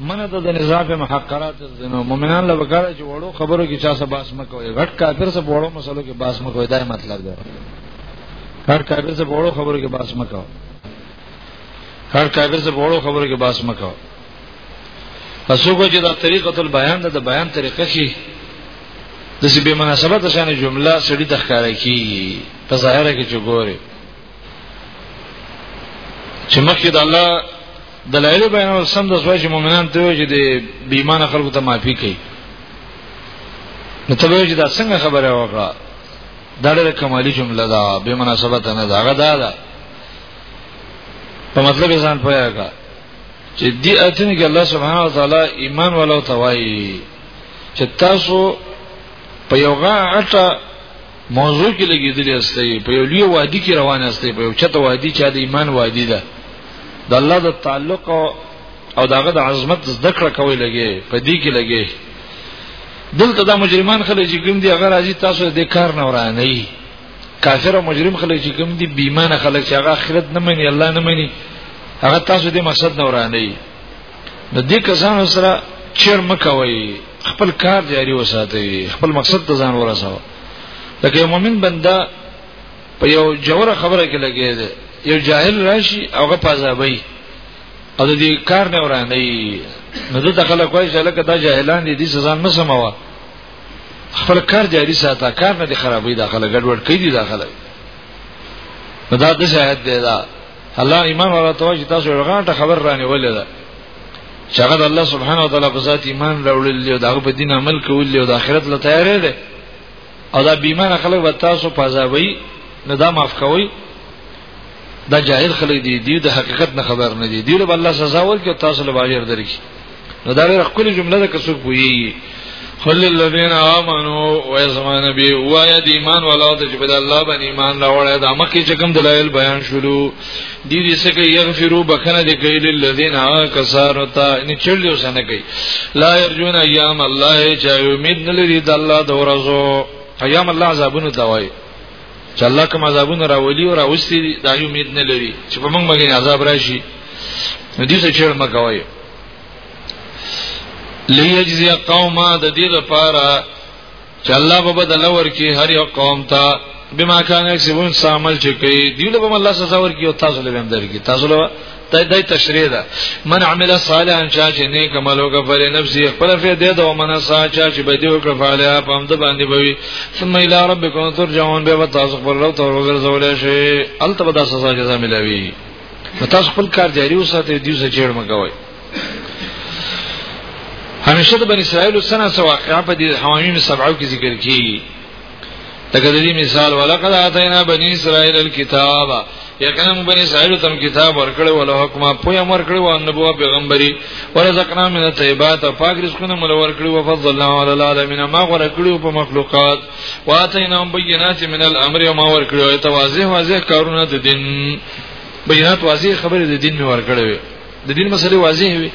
منه ته د نظاف محقرات زنو مؤمنان له وکړه چې وړو خبرو کې چا سره باس مکوي غټ کافر سره وړو مسلو کې باس مکوي دا مطلب دی غټ کافر سره وړو خبرو کې باس مکو غټ کافر سره وړو خبرو کې باس مکو تاسو کو چې دا طریقه تل بیان ده د بیان طریقه شي د سی به مناسبت شانه جمله سړي د ښکارا کی په ظاهره کې چګوري چې مخکې د الله دلایل بیانول سم د زوج مؤمنان ته وي چې د بیمانه خلکو ته معافي کوي نو ته وایي چې دا څنګه خبره وکړه دا ډېر کمالي جمله ده به مناسبت نه ده هغه دا ده په مطلب یې ځان پوهه کا چې دې اتن کې الله سبحانه و تعالی ایمان ولو توای چې تاسو په یو غاټه موضوع کې لګیدلی استي په یو لوی وادي کې روان استي په یو چته وادي چې د ایمان وادي ده د الله د تعلق او داغه د عظمت ذکر کوي لګي په دې کې لګي دلته دا مجرمان خلک چې کوم دي هغه راځي تاسو د کار نه ورانه یي کافر او مجرم خلک چې کوم دي بیمانه خلک چې هغه آخرت نه مني الله نه مني هغه تاسو د مقصد نه ورانه یي د دې کسانو سره چیر مکوي خپل کار جاری وساتي خپل مقصد ته ځان ورسوي لکه یو مؤمن بنده په یو جوړه خبره کې لګي دی یو جاهل راشي هغه پازابي او د دې کار نه ورانه نو د دخل کوی چې لکه دا جاهلان دي دې سزا نه سموا خپل کار جاری ساته کار نه دي خرابې داخله ګډوډ کړي دي داخله نو دا د شاهد دی دا الله ایمان ورته وایي چې تاسو غاټه خبر رانه ولې ده چې هغه د الله سبحانه و تعالی په ذات ایمان راوړل دی او دغه په دین عمل کول دی او د آخرت لپاره تیار دی او دا بیمانه خلک به تاسو په عذابوي نه دا معاف کوي دا جاهل خلک دي دی د حقیقت نه خبر نه دي دی له الله سزا ورکړي تاسو له باجر درکې نو دا ډېر خپل جمله ده که څوک وي خل الذين امنوا ويزمان نبي وایا د ایمان والا ته چې په الله باندې ایمان راوړی دا مکه چې کوم دلایل بیان شولو دي دې سکه یغفرو بخنه دې کوي للذین کسارو ته ان چړلیو سنه کوي لا يرجون ایام الله چې امید نه لري د الله د ورځو ایام الله عذابونو توای چې الله کوم عذابونه راولي او راوستي دا یو امید نه لري چې په موږ باندې عذاب راشي نو دې څه چیر مکوي ليجزي قوما د دې لپاره چې الله په بدل ورکي هر یو قوم ته بما کان یکسبون سامل چې کوي دیو له الله سزا ورکي او تاسو له هم درکي تاسو له ته دای تشریح ده من عمل صالحا چا چې نیک عمل وکړ فل نفسه خپل فیدې ده او من سا چا چې بدی وکړ فعلها پم ده باندې بوي ثم الى ربكم ترجعون به تاسو خپل رب ته ورغورځول شي الته به تاسو سزا جزا ملوي تاسو خپل کار جاری وساتئ دیو سره چیړ مګوي همیشه د بن اسرائیل سره سواقع په دې حوامی سبعو کې ذکر کیږي لکه دې مثال ولقد اتینا بنی اسرائیل الكتاب یقینا بنی اسرائیل تم کتاب ورکړ او له حکمه پوی امر کړ او نبوه پیغمبري ورزقنا من الطيبات پاک رزقونه مل ورکړ او فضلنا علی العالمین ما غره کړو په مخلوقات واتینا بینات من الامر ما ورکړ او توازیه واضح کارونه د دین بینات واضح خبره د دین می ورکړ د دین مسله واضح وي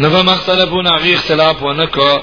نو ما اختلافونه غي اختلاف ونکړه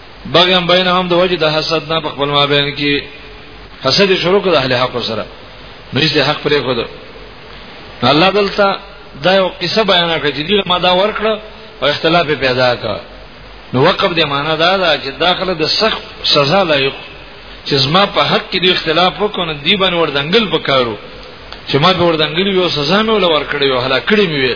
بغیم بینهم د وجه د حسد نه په خپل ما بین کې حسد شروع کړ اهل حق سره نو یې حق پرې خو ده الله دلته دا یو قصه بیان کړ چې دې ما دا ورکړه او اختلاف پیدا کړ نو وقب دې معنا دا ده چې داخله د سخت سزا لایق چې زما په حق کې د اختلاف وکړو دی باندې ور دنګل وکړو چې ما به ور دنګل یو سزا مې ول ورکړې یو هلاکړې مې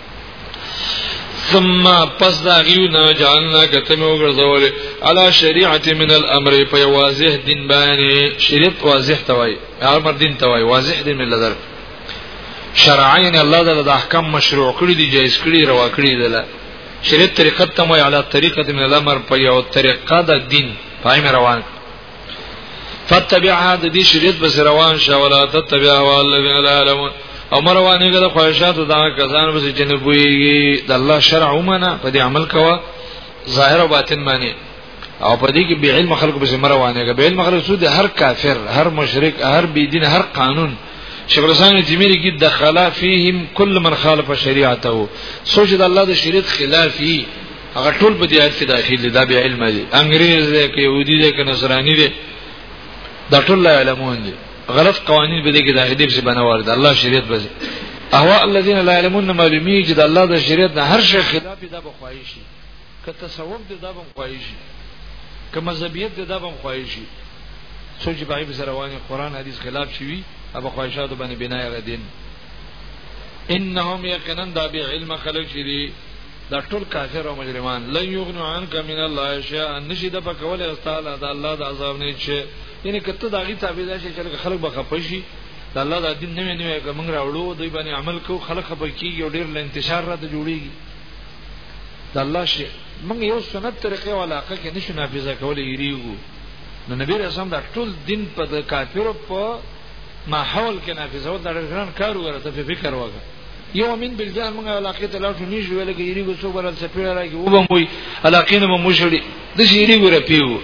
ثم پس دا غیونا جعلنا کتم وګرځول علا شریعت من الامر په واضح دین باندې شریعت واضح توای امر دین توای واضح دین من لدر شرعین الله د احکام مشروع کړی دی جایز کړی روا کړی دی شریعت طریقت تم وی علا طریقت من الامر په یو طریقه د دین پای روان فتبعها د دې شریعت بس روان شه ولا تتبع هوا الذين لا يعلمون او مروانه غره خواهشات دا کسان بس چې نه پويږي د الله شرع ومنه په دې عمل کوا ظاهر او باطن معنی او په دې کې به علم خلق بس مروانه غره به علم خلق سود هر کافر هر مشرک هر بی دین هر قانون شیخ الاسلام تیمیری کی دخلا فیهم کل من خالف شریعته سوچ د الله د شریعت خلافی هغه ټول په دې آیت کې داخل دي دا به علم دي انګريز دی کې يهودي دی کې نصراني دی دا ټول لا علمون دي غلط قوانين به دې کې داخل دي چې بنوار دي الله شریعت به اهوا الذين لا يعلمون معلومي چې د الله د شریعت نه هر شي خلاف دا به خواهشي که تصوف دې دا به خواهشي که مذهبيت دې دا به خواهشي سوچ باندې به رواني قران حديث خلاف شي وي ابو خواهشات باندې بنای ردين انهم يقينا دا به علم خلق شي دا ټول کافر او مجرمان لن یغنو عنک من الله شیئا نشي د پکول استاله د الله د عذاب نه شي یعنی کته دا غي تابع شي چې خلک به خپشي د الله د دین نه نه کوم راوړو دوی باندې عمل کو خلک خپکی یو ډیر ل انتشار را ته جوړیږي د الله شي موږ یو سنت طریقې علاقه کې نشو نافذه کولای یریږو نو نبی رسول دا ټول دین په کافرو په ماحول کې نافذه و دا ډیر ګران کار وره ته فکر وکړه یو امین بل جان موږ علاقه ته لاړ شو نشو ویل کې یری ګسو بل څه پیړه راګي و به موي علاقه نه مو شړي د شيری ګور پیو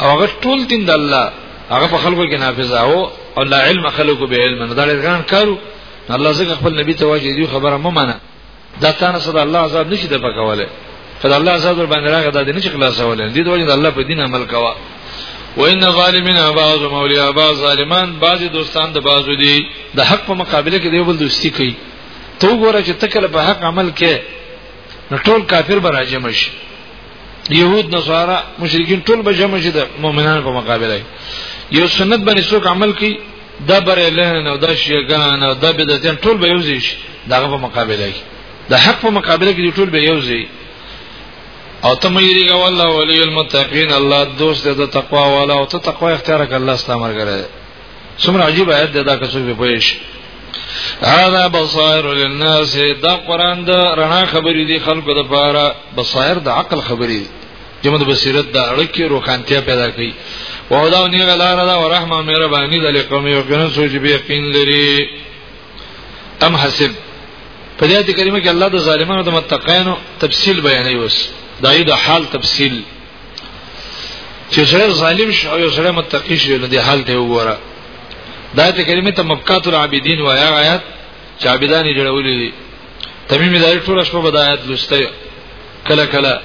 او هغه ټول دین د الله هغه په خلکو کې نافذ او او لا علم خلکو به علم نه دلته ګان کارو الله زګ خپل نبی ته واجی دی خبره ممنه دا تاسو د الله عذاب نشي د پکواله کله الله عذاب در باندې راغی دا دې نه چې خلاصول دي د وجه د الله په دین عمل کوا وان ظالمین بعض مولیا بعض ظالمان بعض دوستان د بعضو دي د حق په مقابله کې دی بل دوستی کوي تو ګوره چې تکل په حق عمل کې نو ټول کافر به راجم شي يهود نصارا مشرکین ټول به جمع شي د مؤمنانو په مقابله یو سنت باندې څوک عمل کوي دا بریلن او دا شیګان او دا بدعتین ټول به یوځي شي دغه په مقابله کې د حق په مقابله کې ټول به یو ځای او ته مې ریګه والله ولی المتقین الله دوست د تقوا والا او ته تقوا اختیار کړه الله ستاسو مرګره څومره عجیب آیت ده دا که څوک به پوه شي هذا بصائر للناس دا قران د رڼا خبرې دي خلکو د پاره بصائر د عقل خبرې جمع د بصیرت د اړکې روخانتیا پیدا کوي وهدا او نیغه لار دا ورحمه مهرباني د لقوم یو کنه سوچ به یقین لري ام حسب په دې آیت کریمه کې الله د ظالمانو د متقینو تفصیل بیانوي اوس دا یو د حال تفصیل چې سره ظالم شي او سره متقی شي نو د حال ته وګوره دا آیت کریمه ته مبکات العابدین و یا آیات چې عابدان جوړولې دي تمیم دای ټول شپه په آیات لسته کله کله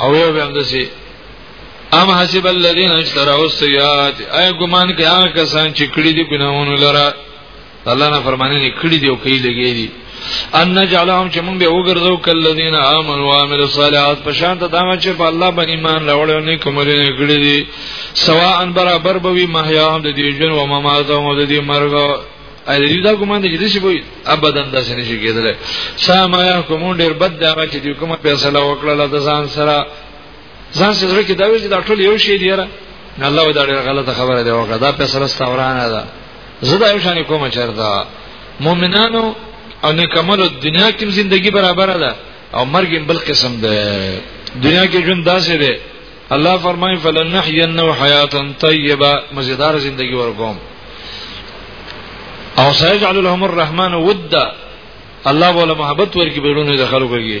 او یو به هم دسی ام حسب الذين اشتروا السيئات اي ګمان کوي هغه کسان چې کړی دي ګناهونه لره الله نه فرمانه نه کړی دی او کوي لګی دی ان نجعلهم چې موږ به وګرځو کلذین آمنوا وعملوا الصالحات په شان ته دا چې په الله باندې ایمان راوړل او نیک عملونه کړی دي سواء برابر به وي محیا د دې ژوند او ممات او د دې مرګ اې دې دا کوم دې چې وي ابدا داسې نشي کېدلی سما یا کوم ډیر بد دا چې کومه فیصله وکړه د ځان سره ځان سره زړه کې دا وی چې دا ټول یو شی دی را نه الله دا ډیره غلطه خبره دی وکړه دا فیصله ستورانه ده زه دا یو شان کوم چرته مؤمنانو او نیکمل دنیا کې ژوندۍ برابر ده او مرګ بل قسم ده دنیا کې ژوند داسې ده الله فرمایي فلنحینه حیاتا طیبه مزیدار ژوندۍ ورکوم او سيجعل لهم الرحمن ودا الله ولا محبت ورکی بیرونه د خلکو کې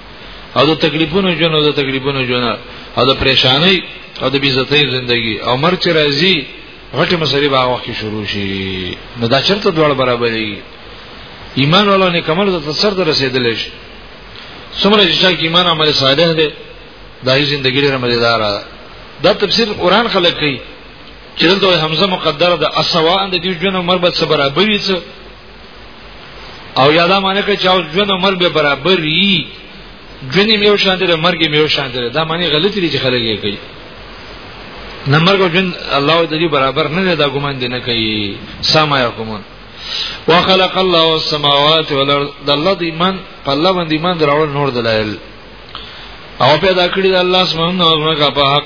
او د تکلیفونو ژوند او د تکلیفونو ژوند او د پریشانای او د بیزتۍ ژوندۍ او مرګ چې راځي غټه مسلې به وخت شروع شي نو دا چرته ډول برابرې ایمان ولا نه کمل د سر در رسیدل شي څومره چې څنګه ایمان عمل صالح دی دا یې ژوندۍ ډیره مزیدار ده دا تفسیر قران خلک کوي چې دلته حمزه مقدره ده اسوا اند دې ژوند عمر به برابرې څه او یادا معنی کوي چې او ژوند او مرګ به برابر وي ژوند یې یو شان دی مرګ یې یو شان دی دا معنی غلطی دي چې خلک یې کوي نه مرګ او ژوند الله دې برابر نه دی دا ګومان دي نه کوي سما یقومون وخلق الله السماوات والارض د الله د ایمان په الله باندې ایمان دراول نور دلایل او پیدا کړی د الله سبحانه و تعالی په حق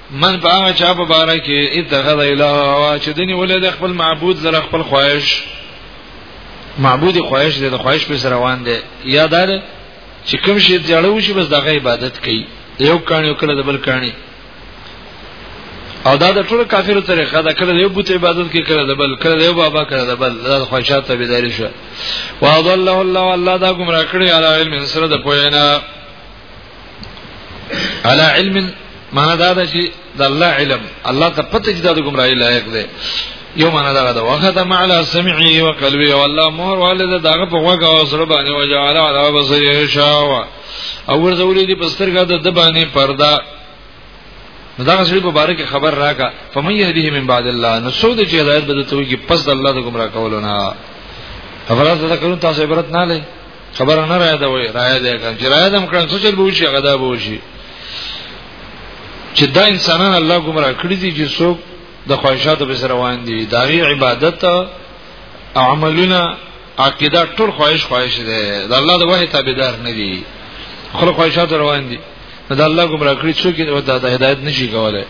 من په هغه چا په باره کې اتخذ اله چې دني ولې د خپل معبود زره خپل خواهش معبود خواهش دې د خواهش په سره روان دي یادار چې کوم شي جوړو شي بس دغه عبادت کوي یو کانیو کله د بل کانی او دا د ټولو کافرو طریقه دا کله یو بت عبادت کې کله د بل کله یو بابا کله د بل دا خواهشات ته بيداری شو واضل الله الله دا گمراه کړی علی علم سره د پوینا علا علم معنا دا ده چې د الله علم الله ته پته چې د ګمراهي لایق دی یو معنا دا ده واخذ مع على سمعه وقلبه والله مهر والد داغه په وګه او سره باندې وجعل على بصره شاوا او ورزولې دي پسترګه د باندې پردا دا غسړي په باره کې خبر راکا فمن يهديه من بعد الله نو سود چې هدایت بدته وي کې پس د الله د گمراه کولونه خبره ده کړو تاسو عبرت نه لئ خبره نه راځي وای راځي ده کړم چې راځي دم کړم څه چل به وشي غدا به وشي چې دا انسانان الله گمراه کړی دي چې څوک د خواهشاتو به سره روان دي دا غي عبادت عملونه عقیده ټول خواهش خواهش ده د الله د وحی تابعدار نه دي خلک خواهشات روان دي دا الله گمراه کړی څوک د هدایت نشي کولای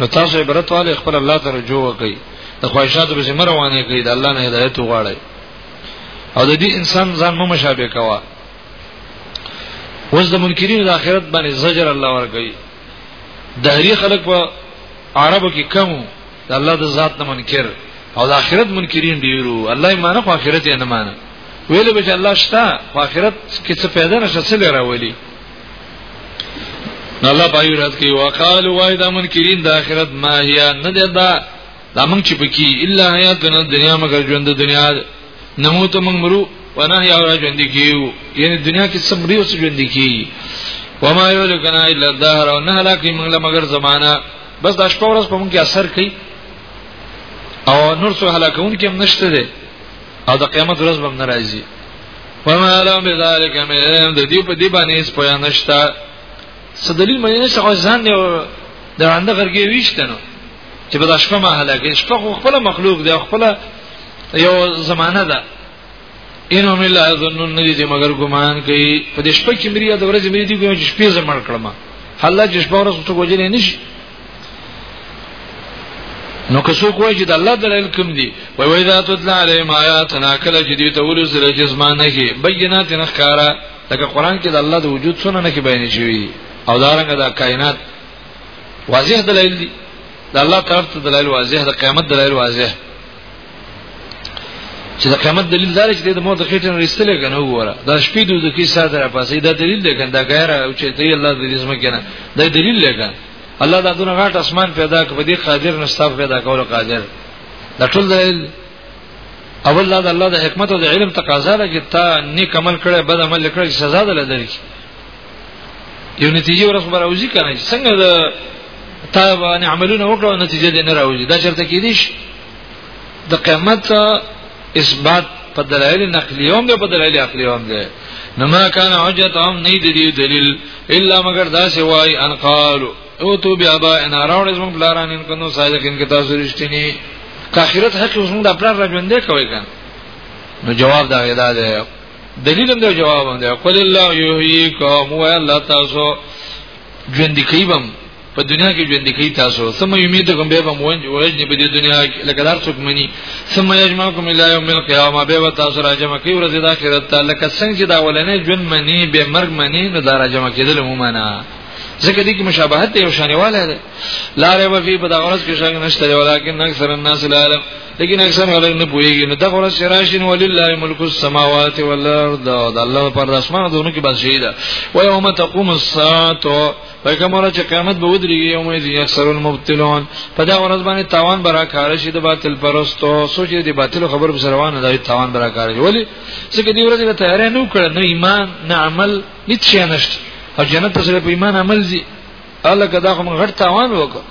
نو تاسو عبرت والے خپل الله ته رجوع وکړئ د خواهشاتو به سره روانه کړئ د الله نه هدایت وغواړئ او د دې انسان ځان مو مشابه کوا اوس د منکرین د آخرت باندې زجر الله ورګي د هری خلک په عربو کې کمو د الله د ذات نه منکر او د آخرت منکرین ډیرو الله یې مانه خو آخرت یې نه مانه ویل به چې الله شته خو آخرت کې څه پیدا نشه څه لري راولي الله پایو رات کې وقالو وای د منکرین د آخرت ما هي نه ده دا دا موږ چې پکې الا حیاتنا دنیا مگر ژوند دنیا نمو ته موږ مرو ونه یا را ژوند کیو یعنی دنیا کې سم ریو سره ژوند کی وما یلکنا الا الدهر او نه لاکې موږ له مگر زمانہ بس د شپه ورځ په موږ کې اثر کوي او نور څه هلاکون کې هم نشته ده او د قیامت ورځ به ناراضي وما لهم بذلك من علم د دې په دې باندې هیڅ پوهه نشته څه دلیل مې نشته ځان دی د انده غرګې ویشتنو چې په شپه مهاله کې شپه خو خپل مخلوق دی خپل یو زمانہ ده انهم الا ظنون ندی چې مگر ګمان کوي په دې شپه کې مریا د ورځې مریا دی کوم چې شپې زمړ کړم الله چې شپه ورځ ته وجلې نشي نو که څوک وایي چې د الله دلایل کوم دي وای وای ذات الله علیهم آیاتنا کله چې دوی ته ولې سره چې زمانه کې بینات نه ښکارا لکه قران کې د الله د وجود څونه نه کې بیان شوی او دارنګه د کائنات واضح دلایل دي د الله طرف ته دلایل واضح د قیامت دلایل واضح چې د قیامت دلیل دا چې د موت خېټه نه رسېدل کنه وره دا شپې د دکی ساعت را پاسې دا دلیل دی کنه دا غیر او چې ته الله د دې سم کنه دا دلیل دی کنه الله دا دونه غاټ اسمان پیدا کړ په دې قادر نستاف پیدا کول قادر دا ټول دلیل اول دا الله د حکمت او د علم تقاضا ده چې تا نیک عمل کړې بد عمل کړې سزا ده لدرکې یو نتیجه ورس براوځي کنه څنګه د تا باندې عملونه وکړو نتیجه دې نه راوځي دا چرته کې دي د قیامت اثبات په دلایل نقلیوم دی په دلایل عقلیوم دی نو ما کان حجتهم نه دی دلیل الا مگر دا سی وای ان قالو او تو بیا با ان راوړې زموږ بلاران ان کنو صادقین کې تاسو رښتینی کاخرت حق زموږ د خپل راځوندې کوي کنه نو جواب دا غیدا ده دلیل هم دی جواب هم دی قل الله یحییکم و الله تاسو ژوند کیبم په دنیا کې ژوند کوي تاسو سم امید کوم به هم وژنې په دې دنیا کې لکه دار څوک مني سم یجمعکم الی یوم القیامه به و تاسو راجم کوي ورځ د آخرت ته لکه څنګه چې دا ولنې ژوند مني به مرګ مني نو دا راجم کېدل مو معنا ځکه دې کې مشابهت یو شانواله ده لارې وفي په دا ورځ کې شګ نشته ولیکن اکثر الناس لا علم لیکن اکثر خلک نه پوهیږي نو دغه ورځ راشین ولله ملک السماوات والارض د الله پر اسمان دونو کې بس شي دا و یوم تقوم الساعه پیغمبر چې قیامت به ودرېږي یوم یذ اکثر المبتلون په دا ورځ باندې تاوان برا کار شي د باطل پرستو سوچ دي باطل خبر به روانه دی تاوان برا کار شي ولی څه کې دی ورځ به تیار نه کړ نه ایمان نه عمل هیڅ نشته او جنت سره په ایمان عمل زی الله کدا کوم غټ تاوان وکړ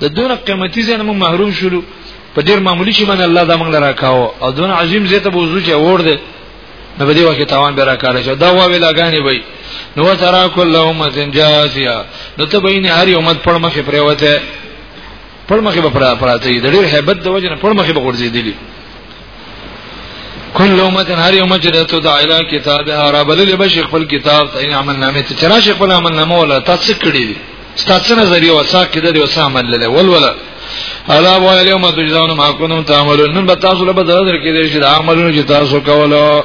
د دون قیمتي زنه موږ محروم شولو په ډیر معمولی شي باندې الله دا موږ لرا کاو او دون عظیم زیته به وزو چې اور دې نو به دې وخت تاوان به را کار شي دا واوی لاګانی وي نو ترا کله امت جاسیا نو ته بین هر یو امت پړ مخه پریوته پړ مخه به پراته دي د ډیر hebat د وجه نه پړ مخه به ورځي دي کل امت هر یو مجد ته دا اله کتاب هارا بلل به شیخ خپل کتاب ته عمل نامه ته چرا شیخ خپل عمل نامه ولا تاسو کړی دي تاسو نظریه وسا کې د وسا عمل له ول ولا الا و الیوم تجزون ما کنتم تعملون نن به تاسو له بدر کې دې شي عملونه چې تاسو کوله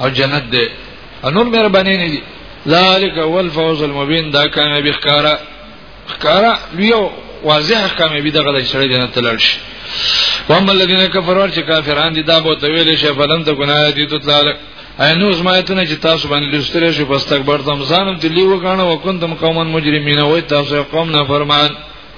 او جنت دی انور مهرباني نه دي ذالک هو الفوز المبین دا کامیاب ښکارا ښکارا لیو واضح کامیاب دغه د شړې جنت تلل شي واما الذين كفروا چې کافران دي دا به تویل شي فلم ته ګناه دي تطلال اینو زمایتونه چې تاسو باندې لستره شي پس تکبر تم ځانم دلی وکانه وکنتم قوما مجرمین وای تاسو قوم نه فرمان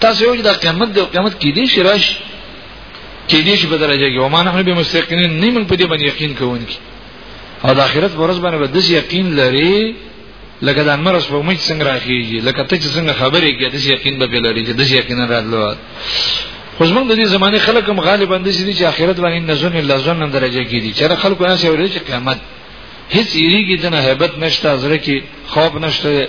تاسو یو د قیامت د قیامت کې دي شي راش کې دي شي په درجه کې ومانه نه به مستقینین نه موږ په دې باندې یقین کوونکی او د آخرت ورځ باندې به د یقین لري لکه د انمر اوس په موږ څنګه راخیږي لکه ته چې څنګه خبرې کې د یقین به لري چې د یقین راتلو خو زمونږ د دې زمانه خلک هم غالبا د دې چې آخرت باندې نزون الله زون درجه کې دي چې خلکو نه سي ورې چې قیامت هیڅ یریږي دنه hebat نشته زره کې خوف نشته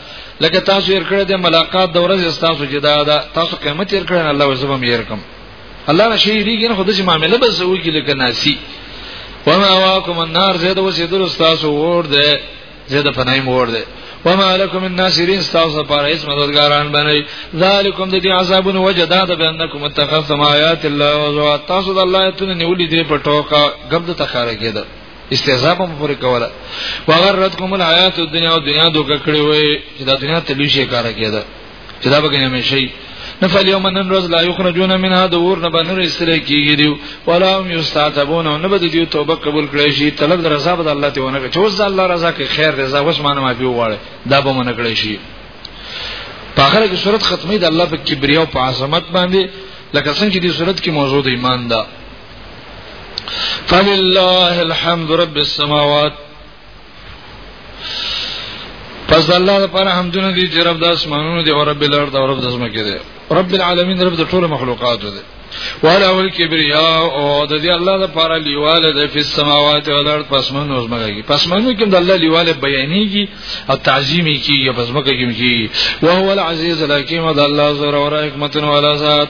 لکه تاسو یې کړه د ملاقات د ورځې تاسو جدا ده تاسو قیامت یې کړه الله وزبم یې رقم الله نشي ریګ نه خود چې معاملې به زوي کې لکه ناسي وما واکم النار زید وسیدل تاسو ور ده زید فنایم ور ده وما لكم الناصرين استاذ پر هیڅ مددګاران باندې ذالکم د دې عذابون وجداد بانکم اتخذتم آیات الله وزوا تاسو د الله ایتونه نیولې دې په ټوکا غبد تخاره کېده استهزاء هم پورې کوله وغرت کوم الحیات الدنیا او دنیا دوکه کړی وای چې دا دنیا ته لوي شي کار کېده چې دا به نه شي نفل یوم نن روز لا یخرجون منها دور نه بنر استره کیږي دی ولا هم یستعتبون نه بده دی توبه قبول کړی شي طلب در رضا بد الله ته ونه چې اوس الله رضا کې خیر رضا وس مانه ما پیو واړه دا به مونږ کړی شي په اخر کې صورت ختمه د الله په کبریا او په عظمت باندې لکه څنګه چې دې صورت کې موضوع د ایمان ده فلله الحمد رب السماوات پس الله لپاره حمدونه دي چې رب د اسمانونو دی او رب الارض او رب د زمکه دی رب العالمین رب د ټول مخلوقات دی ولا ول کبریا او د دې الله لپاره لیواله د فی السماوات او الارض پسمن او زمکه کې پسمنو کې د الله لیواله بیانېږي او تعظیمي کیږي پسمکه کې کیږي او هو العزیز الحکیم د الله زور او حکمت او ذات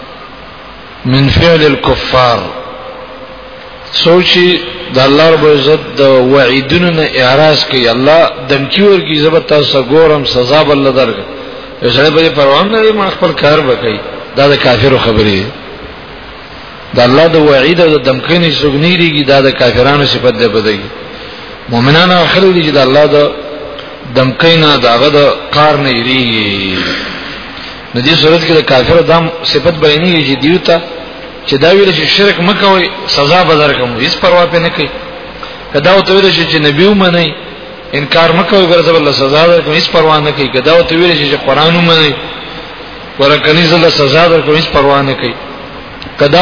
من فعل الكفار سوچي د الله رب عزت د وعیدونو نه اعراض کوي الله دمکی ورکی زبر تاسو ګورم سزا بل درګ زړه به پروان نه ما خپل کار وکړي دا د کافرو خبرې د الله د وعید او د دمکنې سګنیریږي دا د کافرانو صفت ده بدی مؤمنانو اخر دي چې د الله د دمکینا داغه د کار نه یریږي نو دې صورت کې د کافر دام صفت بیانې چې دیو ته چې دا ویل چې شرک مکوئ سزا به درکوم هیڅ پروا پې نه کوي کدا او ته ویل چې نبی ومني انکار مکوئ ګرځه الله سزا درکوم هیڅ پروا نه کوي کدا او ته ویل چې قران ومني ورکني زله سزا درکوم هیڅ پروا نه کوي کدا